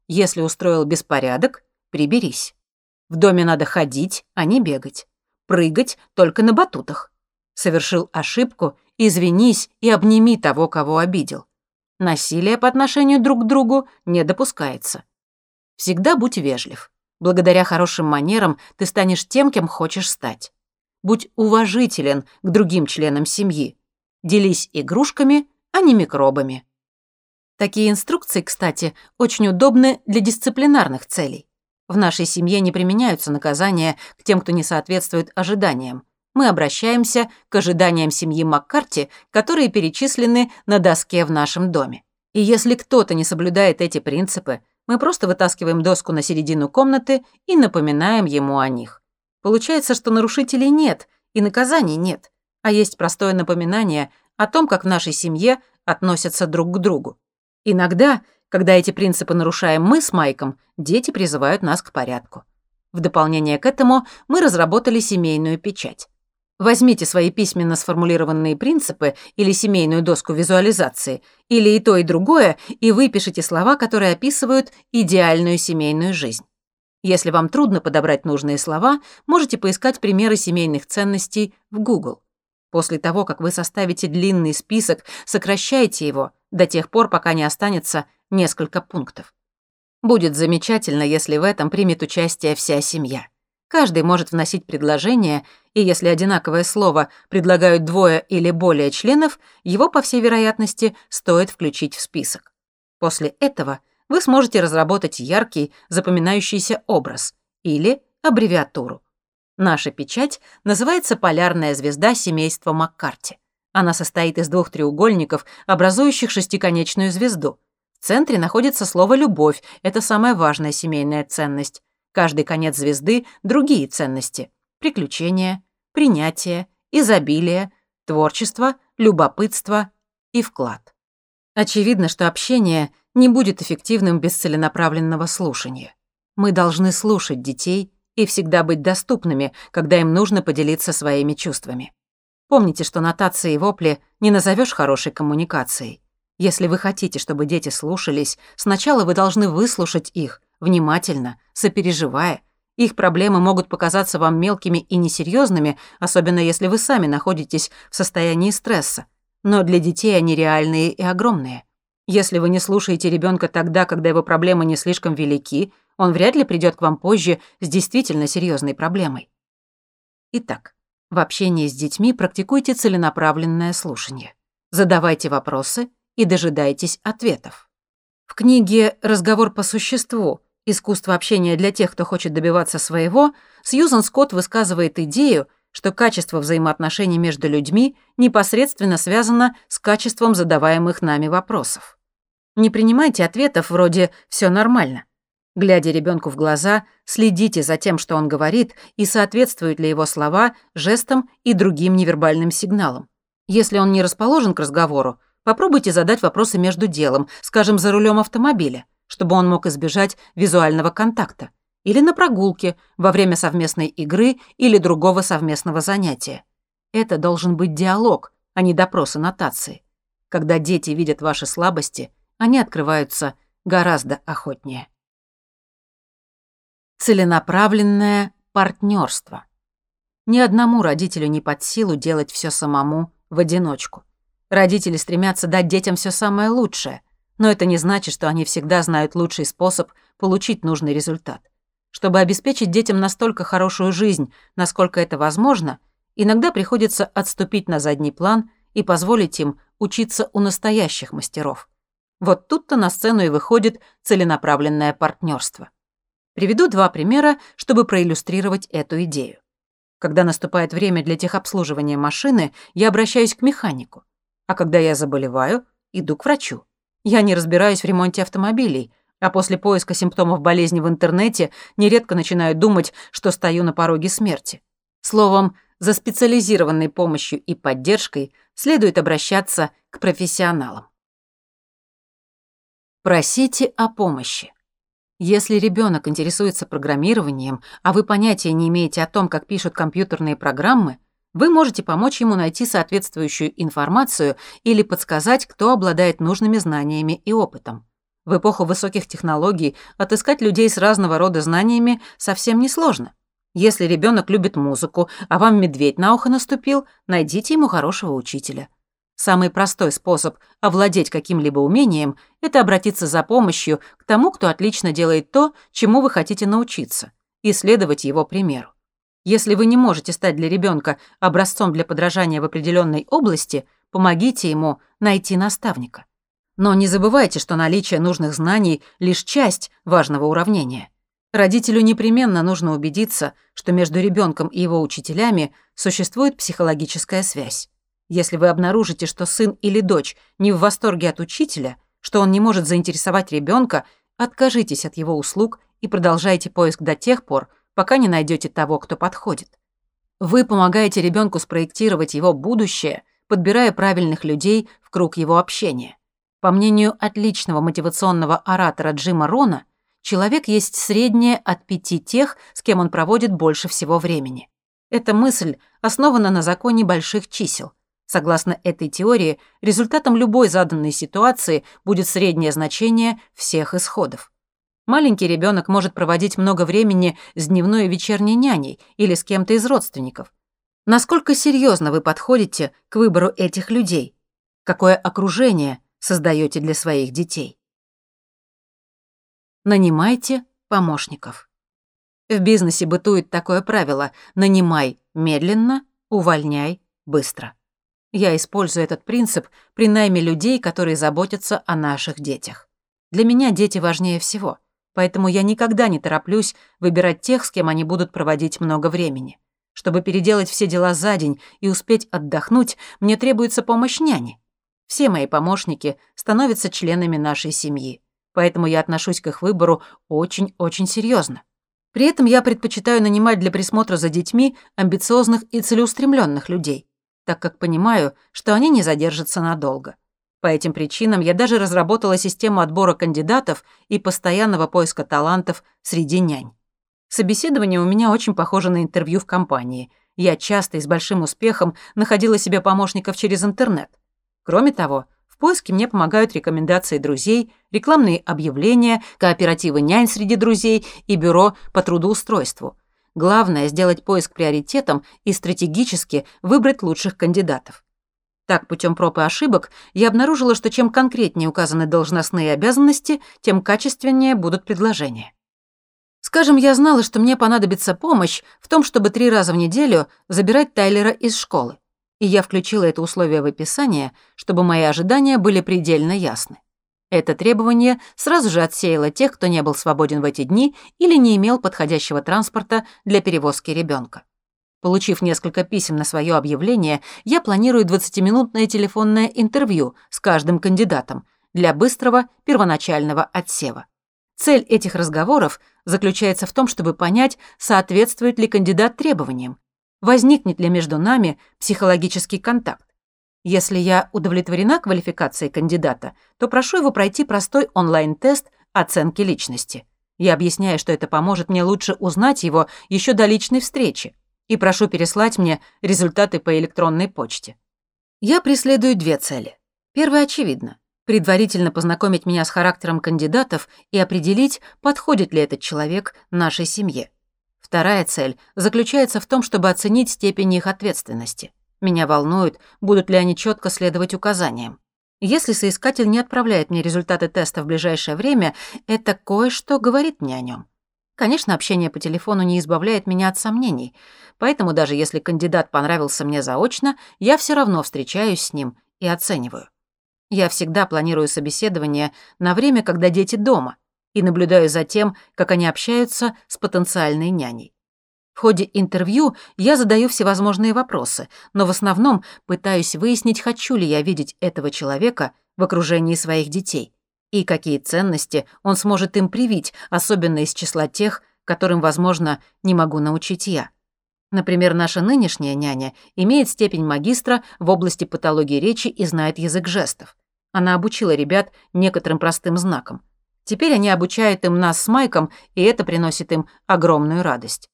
Если устроил беспорядок, приберись. В доме надо ходить, а не бегать. Прыгать только на батутах. Совершил ошибку, извинись и обними того, кого обидел. Насилие по отношению друг к другу не допускается. Всегда будь вежлив. Благодаря хорошим манерам ты станешь тем, кем хочешь стать. Будь уважителен к другим членам семьи. Делись игрушками, а не микробами. Такие инструкции, кстати, очень удобны для дисциплинарных целей. В нашей семье не применяются наказания к тем, кто не соответствует ожиданиям. Мы обращаемся к ожиданиям семьи Маккарти, которые перечислены на доске в нашем доме. И если кто-то не соблюдает эти принципы, мы просто вытаскиваем доску на середину комнаты и напоминаем ему о них. Получается, что нарушителей нет и наказаний нет, а есть простое напоминание о том, как в нашей семье относятся друг к другу. Иногда, когда эти принципы нарушаем мы с Майком, дети призывают нас к порядку. В дополнение к этому мы разработали семейную печать. Возьмите свои письменно сформулированные принципы или семейную доску визуализации, или и то, и другое, и выпишите слова, которые описывают идеальную семейную жизнь. Если вам трудно подобрать нужные слова, можете поискать примеры семейных ценностей в Google. После того, как вы составите длинный список, сокращайте его до тех пор, пока не останется несколько пунктов. Будет замечательно, если в этом примет участие вся семья. Каждый может вносить предложение, и если одинаковое слово предлагают двое или более членов, его, по всей вероятности, стоит включить в список. После этого вы сможете разработать яркий, запоминающийся образ или аббревиатуру. Наша печать называется «Полярная звезда семейства Маккарти». Она состоит из двух треугольников, образующих шестиконечную звезду. В центре находится слово «любовь», это самая важная семейная ценность. Каждый конец звезды — другие ценности. Приключения, принятие, изобилие, творчество, любопытство и вклад. Очевидно, что общение не будет эффективным без целенаправленного слушания. Мы должны слушать детей и всегда быть доступными, когда им нужно поделиться своими чувствами. Помните, что нотации и вопли не назовешь хорошей коммуникацией. Если вы хотите, чтобы дети слушались, сначала вы должны выслушать их, внимательно, сопереживая. Их проблемы могут показаться вам мелкими и несерьезными, особенно если вы сами находитесь в состоянии стресса. Но для детей они реальные и огромные. Если вы не слушаете ребенка тогда, когда его проблемы не слишком велики, он вряд ли придет к вам позже с действительно серьезной проблемой. Итак, в общении с детьми практикуйте целенаправленное слушание. Задавайте вопросы и дожидайтесь ответов. В книге «Разговор по существу. Искусство общения для тех, кто хочет добиваться своего» Сьюзан Скотт высказывает идею, что качество взаимоотношений между людьми непосредственно связано с качеством задаваемых нами вопросов. Не принимайте ответов вроде «все нормально». Глядя ребенку в глаза, следите за тем, что он говорит, и соответствуют ли его слова жестам и другим невербальным сигналам. Если он не расположен к разговору, попробуйте задать вопросы между делом, скажем, за рулем автомобиля, чтобы он мог избежать визуального контакта, или на прогулке, во время совместной игры или другого совместного занятия. Это должен быть диалог, а не допрос нотации. Когда дети видят ваши слабости, они открываются гораздо охотнее. Целенаправленное партнерство. Ни одному родителю не под силу делать все самому в одиночку. Родители стремятся дать детям все самое лучшее, но это не значит, что они всегда знают лучший способ получить нужный результат. Чтобы обеспечить детям настолько хорошую жизнь, насколько это возможно, Иногда приходится отступить на задний план и позволить им учиться у настоящих мастеров. Вот тут-то на сцену и выходит целенаправленное партнерство. Приведу два примера, чтобы проиллюстрировать эту идею. Когда наступает время для техобслуживания машины, я обращаюсь к механику. А когда я заболеваю, иду к врачу. Я не разбираюсь в ремонте автомобилей, а после поиска симптомов болезни в интернете нередко начинаю думать, что стою на пороге смерти. Словом, за специализированной помощью и поддержкой следует обращаться к профессионалам. Просите о помощи. Если ребенок интересуется программированием, а вы понятия не имеете о том, как пишут компьютерные программы, вы можете помочь ему найти соответствующую информацию или подсказать, кто обладает нужными знаниями и опытом. В эпоху высоких технологий отыскать людей с разного рода знаниями совсем несложно. Если ребенок любит музыку, а вам медведь на ухо наступил, найдите ему хорошего учителя. Самый простой способ овладеть каким-либо умением – это обратиться за помощью к тому, кто отлично делает то, чему вы хотите научиться, и следовать его примеру. Если вы не можете стать для ребенка образцом для подражания в определенной области, помогите ему найти наставника. Но не забывайте, что наличие нужных знаний – лишь часть важного уравнения. Родителю непременно нужно убедиться, что между ребенком и его учителями существует психологическая связь. Если вы обнаружите, что сын или дочь не в восторге от учителя, что он не может заинтересовать ребенка, откажитесь от его услуг и продолжайте поиск до тех пор, пока не найдете того, кто подходит. Вы помогаете ребенку спроектировать его будущее, подбирая правильных людей в круг его общения. По мнению отличного мотивационного оратора Джима Рона, человек есть среднее от пяти тех, с кем он проводит больше всего времени. Эта мысль основана на законе больших чисел. Согласно этой теории, результатом любой заданной ситуации будет среднее значение всех исходов. Маленький ребенок может проводить много времени с дневной и вечерней няней или с кем-то из родственников. Насколько серьезно вы подходите к выбору этих людей? Какое окружение создаете для своих детей? Нанимайте помощников. В бизнесе бытует такое правило «нанимай медленно, увольняй быстро». Я использую этот принцип при найме людей, которые заботятся о наших детях. Для меня дети важнее всего — Поэтому я никогда не тороплюсь выбирать тех, с кем они будут проводить много времени. Чтобы переделать все дела за день и успеть отдохнуть, мне требуется помощь няни. Все мои помощники становятся членами нашей семьи, поэтому я отношусь к их выбору очень-очень серьезно. При этом я предпочитаю нанимать для присмотра за детьми амбициозных и целеустремленных людей, так как понимаю, что они не задержатся надолго. По этим причинам я даже разработала систему отбора кандидатов и постоянного поиска талантов среди нянь. Собеседование у меня очень похоже на интервью в компании. Я часто и с большим успехом находила себе помощников через интернет. Кроме того, в поиске мне помогают рекомендации друзей, рекламные объявления, кооперативы нянь среди друзей и бюро по трудоустройству. Главное — сделать поиск приоритетом и стратегически выбрать лучших кандидатов. Так, путем проб и ошибок, я обнаружила, что чем конкретнее указаны должностные обязанности, тем качественнее будут предложения. Скажем, я знала, что мне понадобится помощь в том, чтобы три раза в неделю забирать Тайлера из школы. И я включила это условие в описание, чтобы мои ожидания были предельно ясны. Это требование сразу же отсеяло тех, кто не был свободен в эти дни или не имел подходящего транспорта для перевозки ребенка. Получив несколько писем на свое объявление, я планирую 20-минутное телефонное интервью с каждым кандидатом для быстрого первоначального отсева. Цель этих разговоров заключается в том, чтобы понять, соответствует ли кандидат требованиям, возникнет ли между нами психологический контакт. Если я удовлетворена квалификацией кандидата, то прошу его пройти простой онлайн-тест оценки личности. Я объясняю, что это поможет мне лучше узнать его еще до личной встречи и прошу переслать мне результаты по электронной почте. Я преследую две цели. Первая очевидна — предварительно познакомить меня с характером кандидатов и определить, подходит ли этот человек нашей семье. Вторая цель заключается в том, чтобы оценить степень их ответственности. Меня волнует, будут ли они четко следовать указаниям. Если соискатель не отправляет мне результаты теста в ближайшее время, это кое-что говорит мне о нем. Конечно, общение по телефону не избавляет меня от сомнений, поэтому даже если кандидат понравился мне заочно, я все равно встречаюсь с ним и оцениваю. Я всегда планирую собеседование на время, когда дети дома, и наблюдаю за тем, как они общаются с потенциальной няней. В ходе интервью я задаю всевозможные вопросы, но в основном пытаюсь выяснить, хочу ли я видеть этого человека в окружении своих детей и какие ценности он сможет им привить, особенно из числа тех, которым, возможно, не могу научить я. Например, наша нынешняя няня имеет степень магистра в области патологии речи и знает язык жестов. Она обучила ребят некоторым простым знакам. Теперь они обучают им нас с Майком, и это приносит им огромную радость.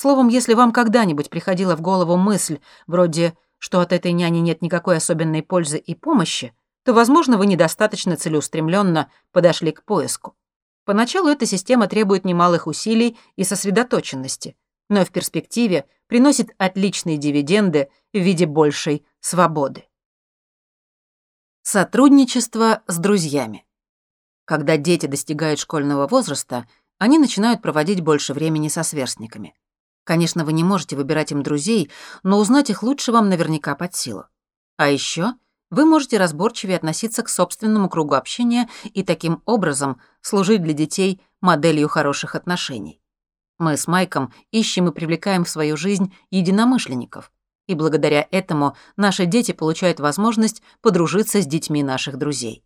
Словом, если вам когда-нибудь приходила в голову мысль, вроде, что от этой няни нет никакой особенной пользы и помощи, то, возможно, вы недостаточно целеустремленно подошли к поиску. Поначалу эта система требует немалых усилий и сосредоточенности, но в перспективе приносит отличные дивиденды в виде большей свободы. Сотрудничество с друзьями. Когда дети достигают школьного возраста, они начинают проводить больше времени со сверстниками. Конечно, вы не можете выбирать им друзей, но узнать их лучше вам наверняка под силу. А еще вы можете разборчивее относиться к собственному кругу общения и таким образом служить для детей моделью хороших отношений. Мы с Майком ищем и привлекаем в свою жизнь единомышленников, и благодаря этому наши дети получают возможность подружиться с детьми наших друзей.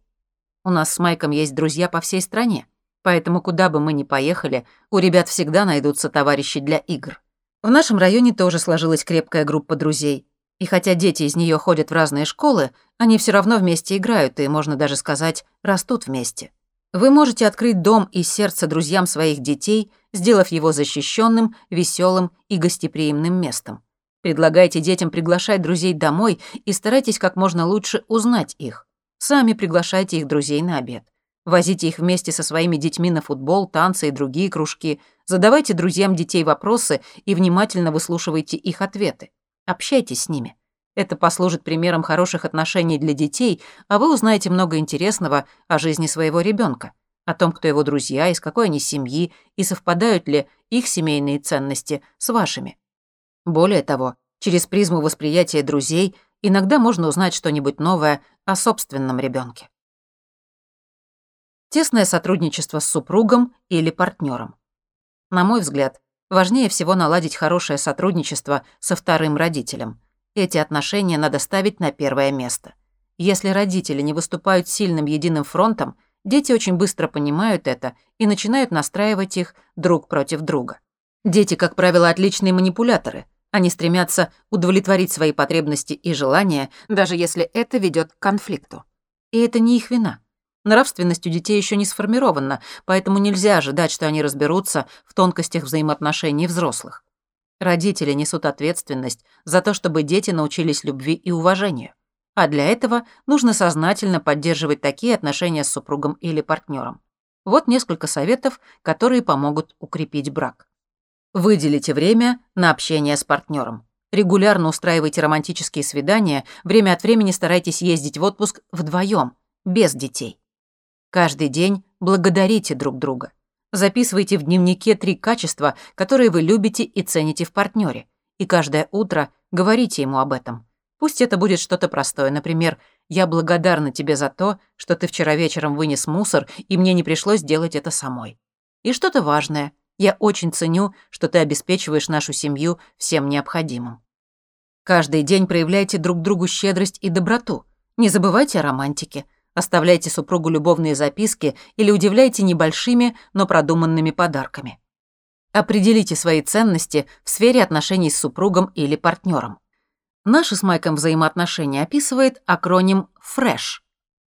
У нас с Майком есть друзья по всей стране, поэтому куда бы мы ни поехали, у ребят всегда найдутся товарищи для игр. В нашем районе тоже сложилась крепкая группа друзей. И хотя дети из нее ходят в разные школы, они все равно вместе играют и, можно даже сказать, растут вместе. Вы можете открыть дом и сердце друзьям своих детей, сделав его защищенным, веселым и гостеприимным местом. Предлагайте детям приглашать друзей домой и старайтесь как можно лучше узнать их. Сами приглашайте их друзей на обед. Возите их вместе со своими детьми на футбол, танцы и другие кружки. Задавайте друзьям детей вопросы и внимательно выслушивайте их ответы. Общайтесь с ними. Это послужит примером хороших отношений для детей, а вы узнаете много интересного о жизни своего ребенка, о том, кто его друзья, из какой они семьи и совпадают ли их семейные ценности с вашими. Более того, через призму восприятия друзей иногда можно узнать что-нибудь новое о собственном ребенке тесное сотрудничество с супругом или партнером. На мой взгляд, важнее всего наладить хорошее сотрудничество со вторым родителем. Эти отношения надо ставить на первое место. Если родители не выступают сильным единым фронтом, дети очень быстро понимают это и начинают настраивать их друг против друга. Дети, как правило, отличные манипуляторы. Они стремятся удовлетворить свои потребности и желания, даже если это ведет к конфликту. И это не их вина. Нравственность у детей еще не сформирована, поэтому нельзя ожидать, что они разберутся в тонкостях взаимоотношений взрослых. Родители несут ответственность за то, чтобы дети научились любви и уважению. А для этого нужно сознательно поддерживать такие отношения с супругом или партнером. Вот несколько советов, которые помогут укрепить брак. Выделите время на общение с партнером. Регулярно устраивайте романтические свидания, время от времени старайтесь ездить в отпуск вдвоем, без детей. Каждый день благодарите друг друга. Записывайте в дневнике три качества, которые вы любите и цените в партнере. И каждое утро говорите ему об этом. Пусть это будет что-то простое, например, «Я благодарна тебе за то, что ты вчера вечером вынес мусор, и мне не пришлось делать это самой». И что-то важное. «Я очень ценю, что ты обеспечиваешь нашу семью всем необходимым». Каждый день проявляйте друг другу щедрость и доброту. Не забывайте о романтике. Оставляйте супругу любовные записки или удивляйте небольшими, но продуманными подарками. Определите свои ценности в сфере отношений с супругом или партнером. Наши с Майком взаимоотношения описывает акроним FRESH.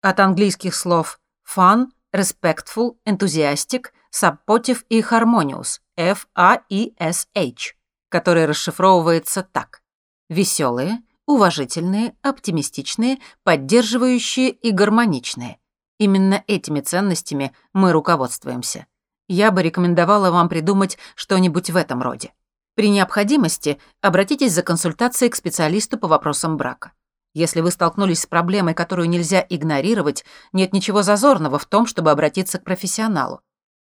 От английских слов fun, respectful, enthusiastic, supportive и harmonious, F-A-I-S-H, который расшифровывается так. Веселые, уважительные, оптимистичные, поддерживающие и гармоничные. Именно этими ценностями мы руководствуемся. Я бы рекомендовала вам придумать что-нибудь в этом роде. При необходимости обратитесь за консультацией к специалисту по вопросам брака. Если вы столкнулись с проблемой, которую нельзя игнорировать, нет ничего зазорного в том, чтобы обратиться к профессионалу.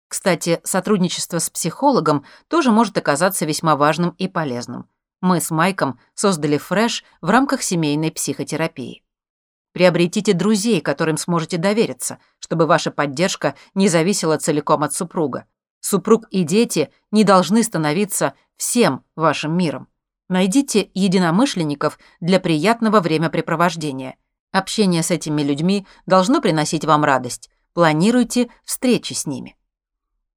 Кстати, сотрудничество с психологом тоже может оказаться весьма важным и полезным. Мы с Майком создали фреш в рамках семейной психотерапии. Приобретите друзей, которым сможете довериться, чтобы ваша поддержка не зависела целиком от супруга. Супруг и дети не должны становиться всем вашим миром. Найдите единомышленников для приятного времяпрепровождения. Общение с этими людьми должно приносить вам радость. Планируйте встречи с ними.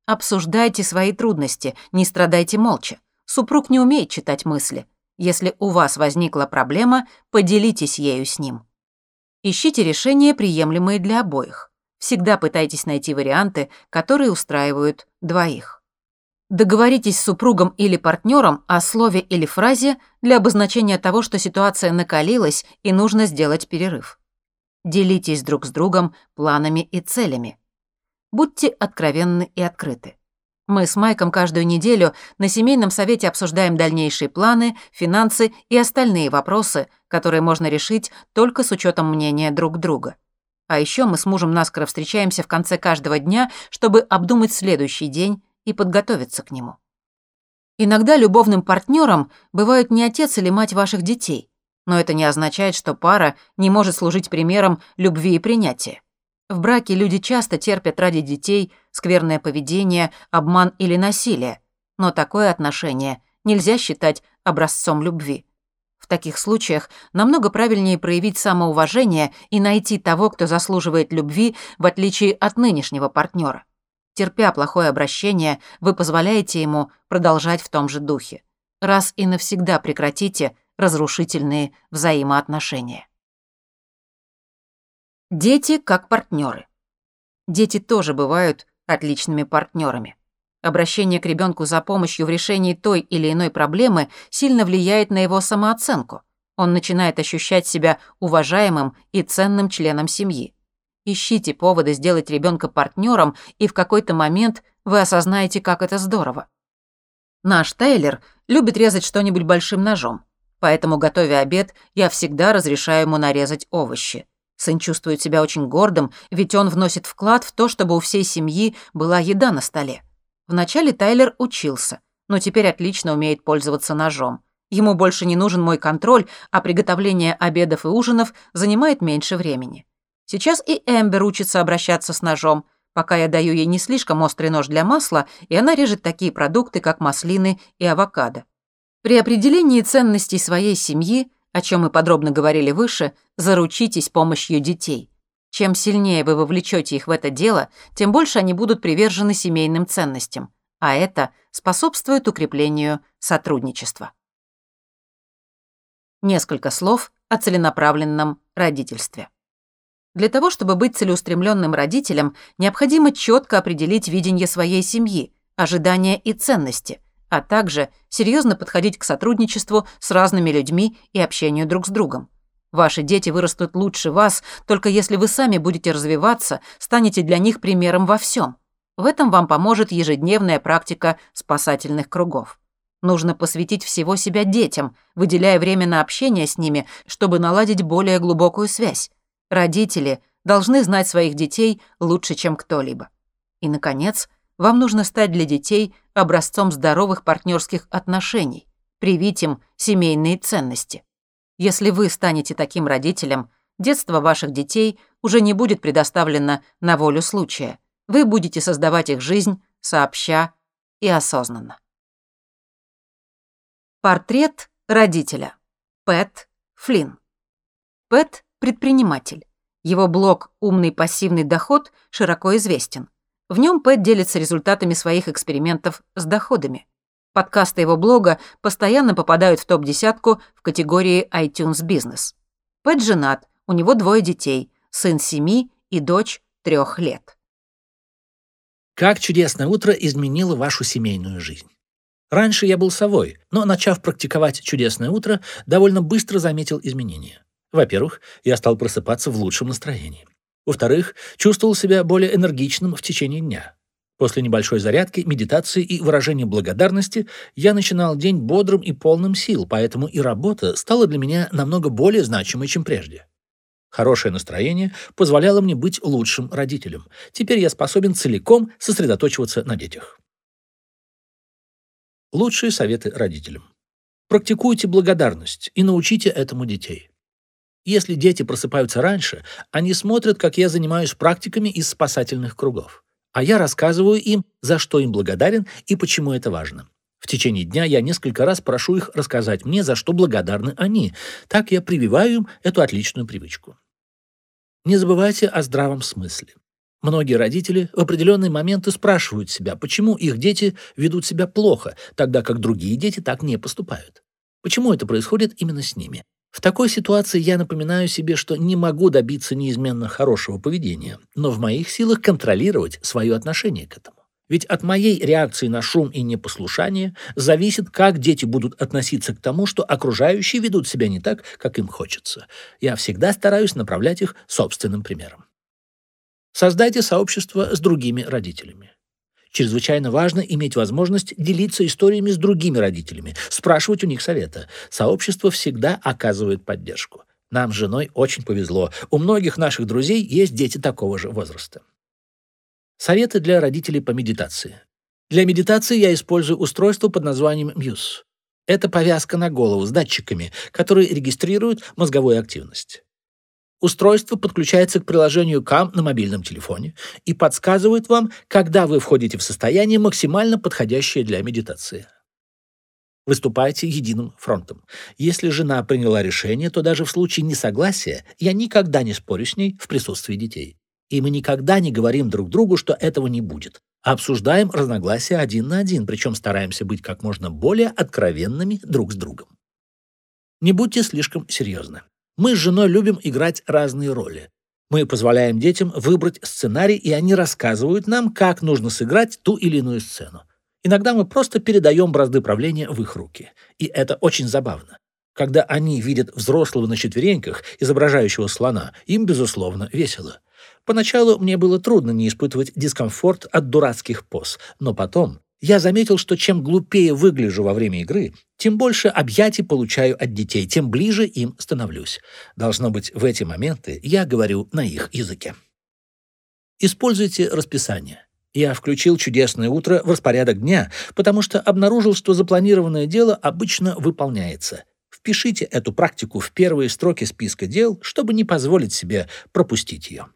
Обсуждайте свои трудности, не страдайте молча. Супруг не умеет читать мысли. Если у вас возникла проблема, поделитесь ею с ним. Ищите решения, приемлемые для обоих. Всегда пытайтесь найти варианты, которые устраивают двоих. Договоритесь с супругом или партнером о слове или фразе для обозначения того, что ситуация накалилась и нужно сделать перерыв. Делитесь друг с другом планами и целями. Будьте откровенны и открыты. Мы с Майком каждую неделю на семейном совете обсуждаем дальнейшие планы, финансы и остальные вопросы, которые можно решить только с учетом мнения друг друга. А еще мы с мужем наскоро встречаемся в конце каждого дня, чтобы обдумать следующий день и подготовиться к нему. Иногда любовным партнером бывают не отец или мать ваших детей, но это не означает, что пара не может служить примером любви и принятия. В браке люди часто терпят ради детей скверное поведение, обман или насилие, но такое отношение нельзя считать образцом любви. В таких случаях намного правильнее проявить самоуважение и найти того, кто заслуживает любви, в отличие от нынешнего партнера. Терпя плохое обращение, вы позволяете ему продолжать в том же духе. Раз и навсегда прекратите разрушительные взаимоотношения. Дети как партнеры. Дети тоже бывают отличными партнерами. Обращение к ребенку за помощью в решении той или иной проблемы сильно влияет на его самооценку. Он начинает ощущать себя уважаемым и ценным членом семьи. Ищите поводы сделать ребенка партнером, и в какой-то момент вы осознаете, как это здорово. Наш Тейлер любит резать что-нибудь большим ножом, поэтому, готовя обед, я всегда разрешаю ему нарезать овощи. Сын чувствует себя очень гордым, ведь он вносит вклад в то, чтобы у всей семьи была еда на столе. Вначале Тайлер учился, но теперь отлично умеет пользоваться ножом. Ему больше не нужен мой контроль, а приготовление обедов и ужинов занимает меньше времени. Сейчас и Эмбер учится обращаться с ножом, пока я даю ей не слишком острый нож для масла, и она режет такие продукты, как маслины и авокадо. При определении ценностей своей семьи о чем мы подробно говорили выше, заручитесь помощью детей. Чем сильнее вы вовлечете их в это дело, тем больше они будут привержены семейным ценностям, а это способствует укреплению сотрудничества. Несколько слов о целенаправленном родительстве. Для того, чтобы быть целеустремленным родителем, необходимо четко определить видение своей семьи, ожидания и ценности, а также серьезно подходить к сотрудничеству с разными людьми и общению друг с другом. Ваши дети вырастут лучше вас, только если вы сами будете развиваться, станете для них примером во всем. В этом вам поможет ежедневная практика спасательных кругов. Нужно посвятить всего себя детям, выделяя время на общение с ними, чтобы наладить более глубокую связь. Родители должны знать своих детей лучше, чем кто-либо. И, наконец, вам нужно стать для детей образцом здоровых партнерских отношений, привить им семейные ценности. Если вы станете таким родителем, детство ваших детей уже не будет предоставлено на волю случая. Вы будете создавать их жизнь сообща и осознанно. Портрет родителя. Пэт Флинн. Пэт – предприниматель. Его блог «Умный пассивный доход» широко известен. В нем Пэт делится результатами своих экспериментов с доходами. Подкасты его блога постоянно попадают в топ-десятку в категории iTunes Business. Пэт женат, у него двое детей, сын семи и дочь трех лет. Как чудесное утро изменило вашу семейную жизнь? Раньше я был совой, но, начав практиковать чудесное утро, довольно быстро заметил изменения. Во-первых, я стал просыпаться в лучшем настроении. Во-вторых, чувствовал себя более энергичным в течение дня. После небольшой зарядки, медитации и выражения благодарности я начинал день бодрым и полным сил, поэтому и работа стала для меня намного более значимой, чем прежде. Хорошее настроение позволяло мне быть лучшим родителем. Теперь я способен целиком сосредоточиваться на детях. Лучшие советы родителям. Практикуйте благодарность и научите этому детей. Если дети просыпаются раньше, они смотрят, как я занимаюсь практиками из спасательных кругов. А я рассказываю им, за что им благодарен и почему это важно. В течение дня я несколько раз прошу их рассказать мне, за что благодарны они. Так я прививаю им эту отличную привычку. Не забывайте о здравом смысле. Многие родители в определенные моменты спрашивают себя, почему их дети ведут себя плохо, тогда как другие дети так не поступают. Почему это происходит именно с ними? В такой ситуации я напоминаю себе, что не могу добиться неизменно хорошего поведения, но в моих силах контролировать свое отношение к этому. Ведь от моей реакции на шум и непослушание зависит, как дети будут относиться к тому, что окружающие ведут себя не так, как им хочется. Я всегда стараюсь направлять их собственным примером. Создайте сообщество с другими родителями. Чрезвычайно важно иметь возможность делиться историями с другими родителями, спрашивать у них совета. Сообщество всегда оказывает поддержку. Нам с женой очень повезло. У многих наших друзей есть дети такого же возраста. Советы для родителей по медитации. Для медитации я использую устройство под названием Muse. Это повязка на голову с датчиками, которые регистрируют мозговую активность. Устройство подключается к приложению CAM на мобильном телефоне и подсказывает вам, когда вы входите в состояние, максимально подходящее для медитации. Выступайте единым фронтом. Если жена приняла решение, то даже в случае несогласия я никогда не спорю с ней в присутствии детей. И мы никогда не говорим друг другу, что этого не будет. обсуждаем разногласия один на один, причем стараемся быть как можно более откровенными друг с другом. Не будьте слишком серьезны. Мы с женой любим играть разные роли. Мы позволяем детям выбрать сценарий, и они рассказывают нам, как нужно сыграть ту или иную сцену. Иногда мы просто передаем бразды правления в их руки. И это очень забавно. Когда они видят взрослого на четвереньках, изображающего слона, им, безусловно, весело. Поначалу мне было трудно не испытывать дискомфорт от дурацких поз, но потом я заметил, что чем глупее выгляжу во время игры, тем больше объятий получаю от детей, тем ближе им становлюсь. Должно быть, в эти моменты я говорю на их языке. Используйте расписание. Я включил чудесное утро в распорядок дня, потому что обнаружил, что запланированное дело обычно выполняется. Впишите эту практику в первые строки списка дел, чтобы не позволить себе пропустить ее.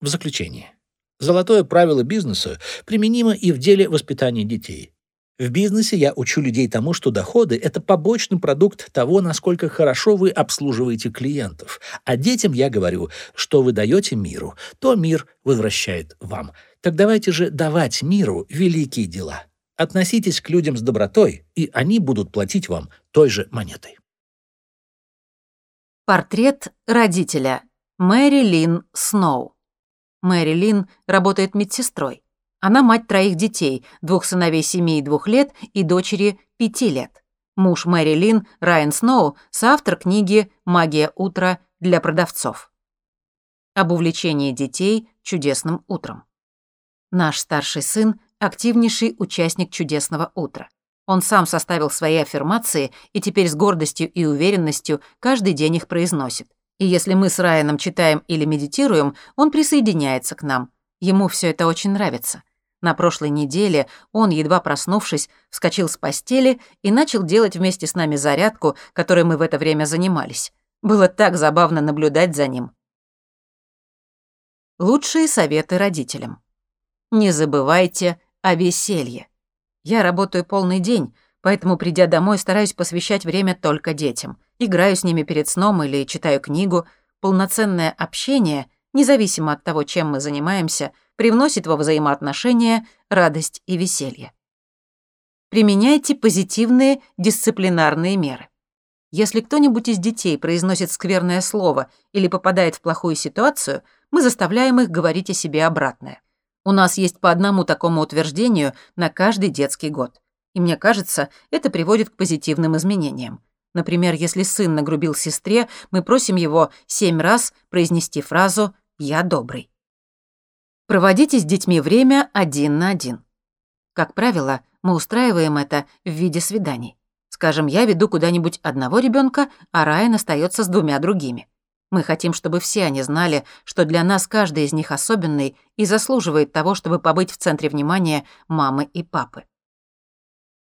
В заключение. Золотое правило бизнеса применимо и в деле воспитания детей. В бизнесе я учу людей тому, что доходы — это побочный продукт того, насколько хорошо вы обслуживаете клиентов. А детям я говорю, что вы даете миру, то мир возвращает вам. Так давайте же давать миру великие дела. Относитесь к людям с добротой, и они будут платить вам той же монетой. Портрет родителя. Мэри Лин Сноу. Мэри Лин работает медсестрой. Она мать троих детей, двух сыновей семи и двух лет и дочери пяти лет. Муж Мэри Лин, Райан Сноу, соавтор книги «Магия утра» для продавцов. Об увлечении детей чудесным утром. Наш старший сын – активнейший участник чудесного утра. Он сам составил свои аффирмации и теперь с гордостью и уверенностью каждый день их произносит. И если мы с Райаном читаем или медитируем, он присоединяется к нам. Ему все это очень нравится. На прошлой неделе он, едва проснувшись, вскочил с постели и начал делать вместе с нами зарядку, которой мы в это время занимались. Было так забавно наблюдать за ним. Лучшие советы родителям. Не забывайте о веселье. Я работаю полный день, поэтому, придя домой, стараюсь посвящать время только детям — играю с ними перед сном или читаю книгу, полноценное общение, независимо от того, чем мы занимаемся, привносит во взаимоотношения радость и веселье. Применяйте позитивные дисциплинарные меры. Если кто-нибудь из детей произносит скверное слово или попадает в плохую ситуацию, мы заставляем их говорить о себе обратное. У нас есть по одному такому утверждению на каждый детский год. И мне кажется, это приводит к позитивным изменениям. Например, если сын нагрубил сестре, мы просим его семь раз произнести фразу «Я добрый». Проводите с детьми время один на один. Как правило, мы устраиваем это в виде свиданий. Скажем, я веду куда-нибудь одного ребенка, а Райан остается с двумя другими. Мы хотим, чтобы все они знали, что для нас каждый из них особенный и заслуживает того, чтобы побыть в центре внимания мамы и папы.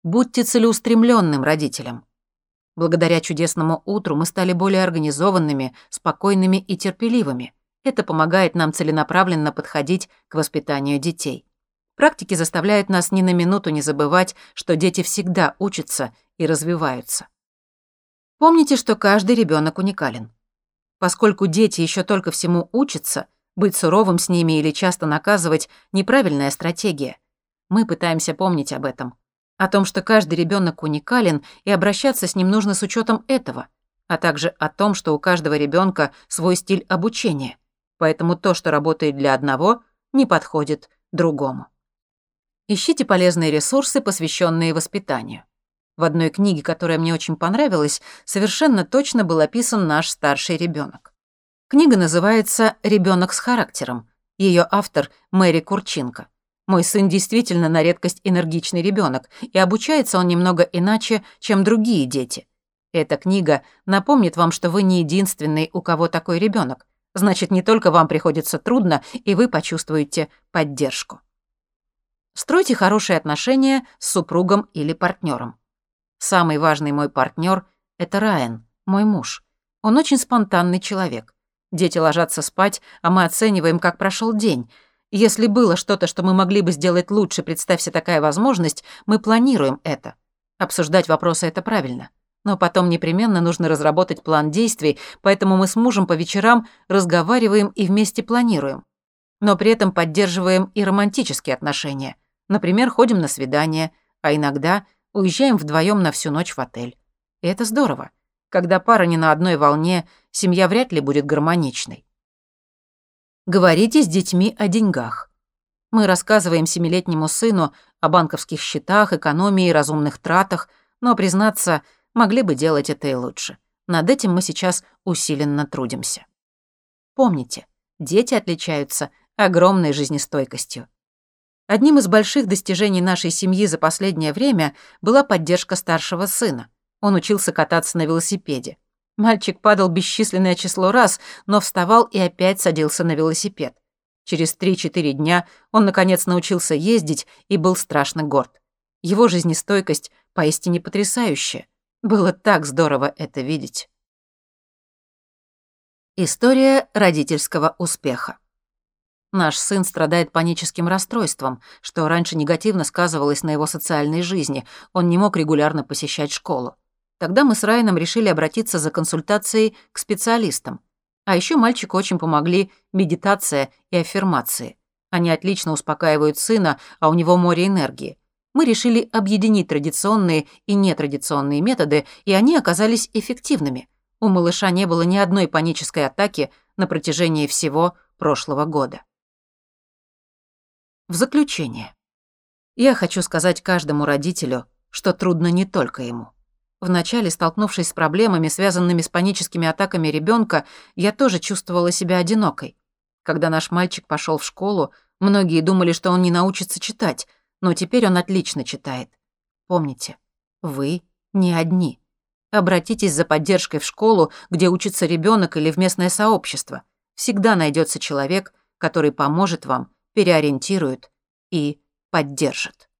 Будьте целеустремленным родителем. Благодаря чудесному утру мы стали более организованными, спокойными и терпеливыми. Это помогает нам целенаправленно подходить к воспитанию детей. Практики заставляют нас ни на минуту не забывать, что дети всегда учатся и развиваются. Помните, что каждый ребенок уникален. Поскольку дети еще только всему учатся, быть суровым с ними или часто наказывать – неправильная стратегия. Мы пытаемся помнить об этом. О том, что каждый ребенок уникален, и обращаться с ним нужно с учетом этого, а также о том, что у каждого ребенка свой стиль обучения. Поэтому то, что работает для одного, не подходит другому. Ищите полезные ресурсы, посвященные воспитанию. В одной книге, которая мне очень понравилась, совершенно точно был описан наш старший ребенок. Книга называется «Ребенок с характером». Ее автор Мэри Курченко. Мой сын действительно на редкость энергичный ребенок, и обучается он немного иначе, чем другие дети. Эта книга напомнит вам, что вы не единственный, у кого такой ребенок. Значит, не только вам приходится трудно, и вы почувствуете поддержку. Стройте хорошие отношения с супругом или партнером. Самый важный мой партнер — это Райан, мой муж. Он очень спонтанный человек. Дети ложатся спать, а мы оцениваем, как прошел день. Если было что-то, что мы могли бы сделать лучше, представься такая возможность, мы планируем это. Обсуждать вопросы — это правильно. Но потом непременно нужно разработать план действий, поэтому мы с мужем по вечерам разговариваем и вместе планируем. Но при этом поддерживаем и романтические отношения. Например, ходим на свидание, а иногда уезжаем вдвоем на всю ночь в отель. И это здорово. Когда пара не на одной волне, семья вряд ли будет гармоничной. Говорите с детьми о деньгах. Мы рассказываем семилетнему сыну о банковских счетах, экономии разумных тратах, но, признаться, могли бы делать это и лучше. Над этим мы сейчас усиленно трудимся. Помните, дети отличаются огромной жизнестойкостью. Одним из больших достижений нашей семьи за последнее время была поддержка старшего сына. Он учился кататься на велосипеде. Мальчик падал бесчисленное число раз, но вставал и опять садился на велосипед. Через 3-4 дня он, наконец, научился ездить и был страшно горд. Его жизнестойкость поистине потрясающая. Было так здорово это видеть. История родительского успеха. Наш сын страдает паническим расстройством, что раньше негативно сказывалось на его социальной жизни. Он не мог регулярно посещать школу. Тогда мы с Райаном решили обратиться за консультацией к специалистам. А еще мальчику очень помогли медитация и аффирмации. Они отлично успокаивают сына, а у него море энергии. Мы решили объединить традиционные и нетрадиционные методы, и они оказались эффективными. У малыша не было ни одной панической атаки на протяжении всего прошлого года. В заключение. Я хочу сказать каждому родителю, что трудно не только ему. Вначале, столкнувшись с проблемами, связанными с паническими атаками ребенка, я тоже чувствовала себя одинокой. Когда наш мальчик пошел в школу, многие думали, что он не научится читать, но теперь он отлично читает. Помните, вы не одни. Обратитесь за поддержкой в школу, где учится ребенок или в местное сообщество. Всегда найдется человек, который поможет вам переориентирует и поддержит.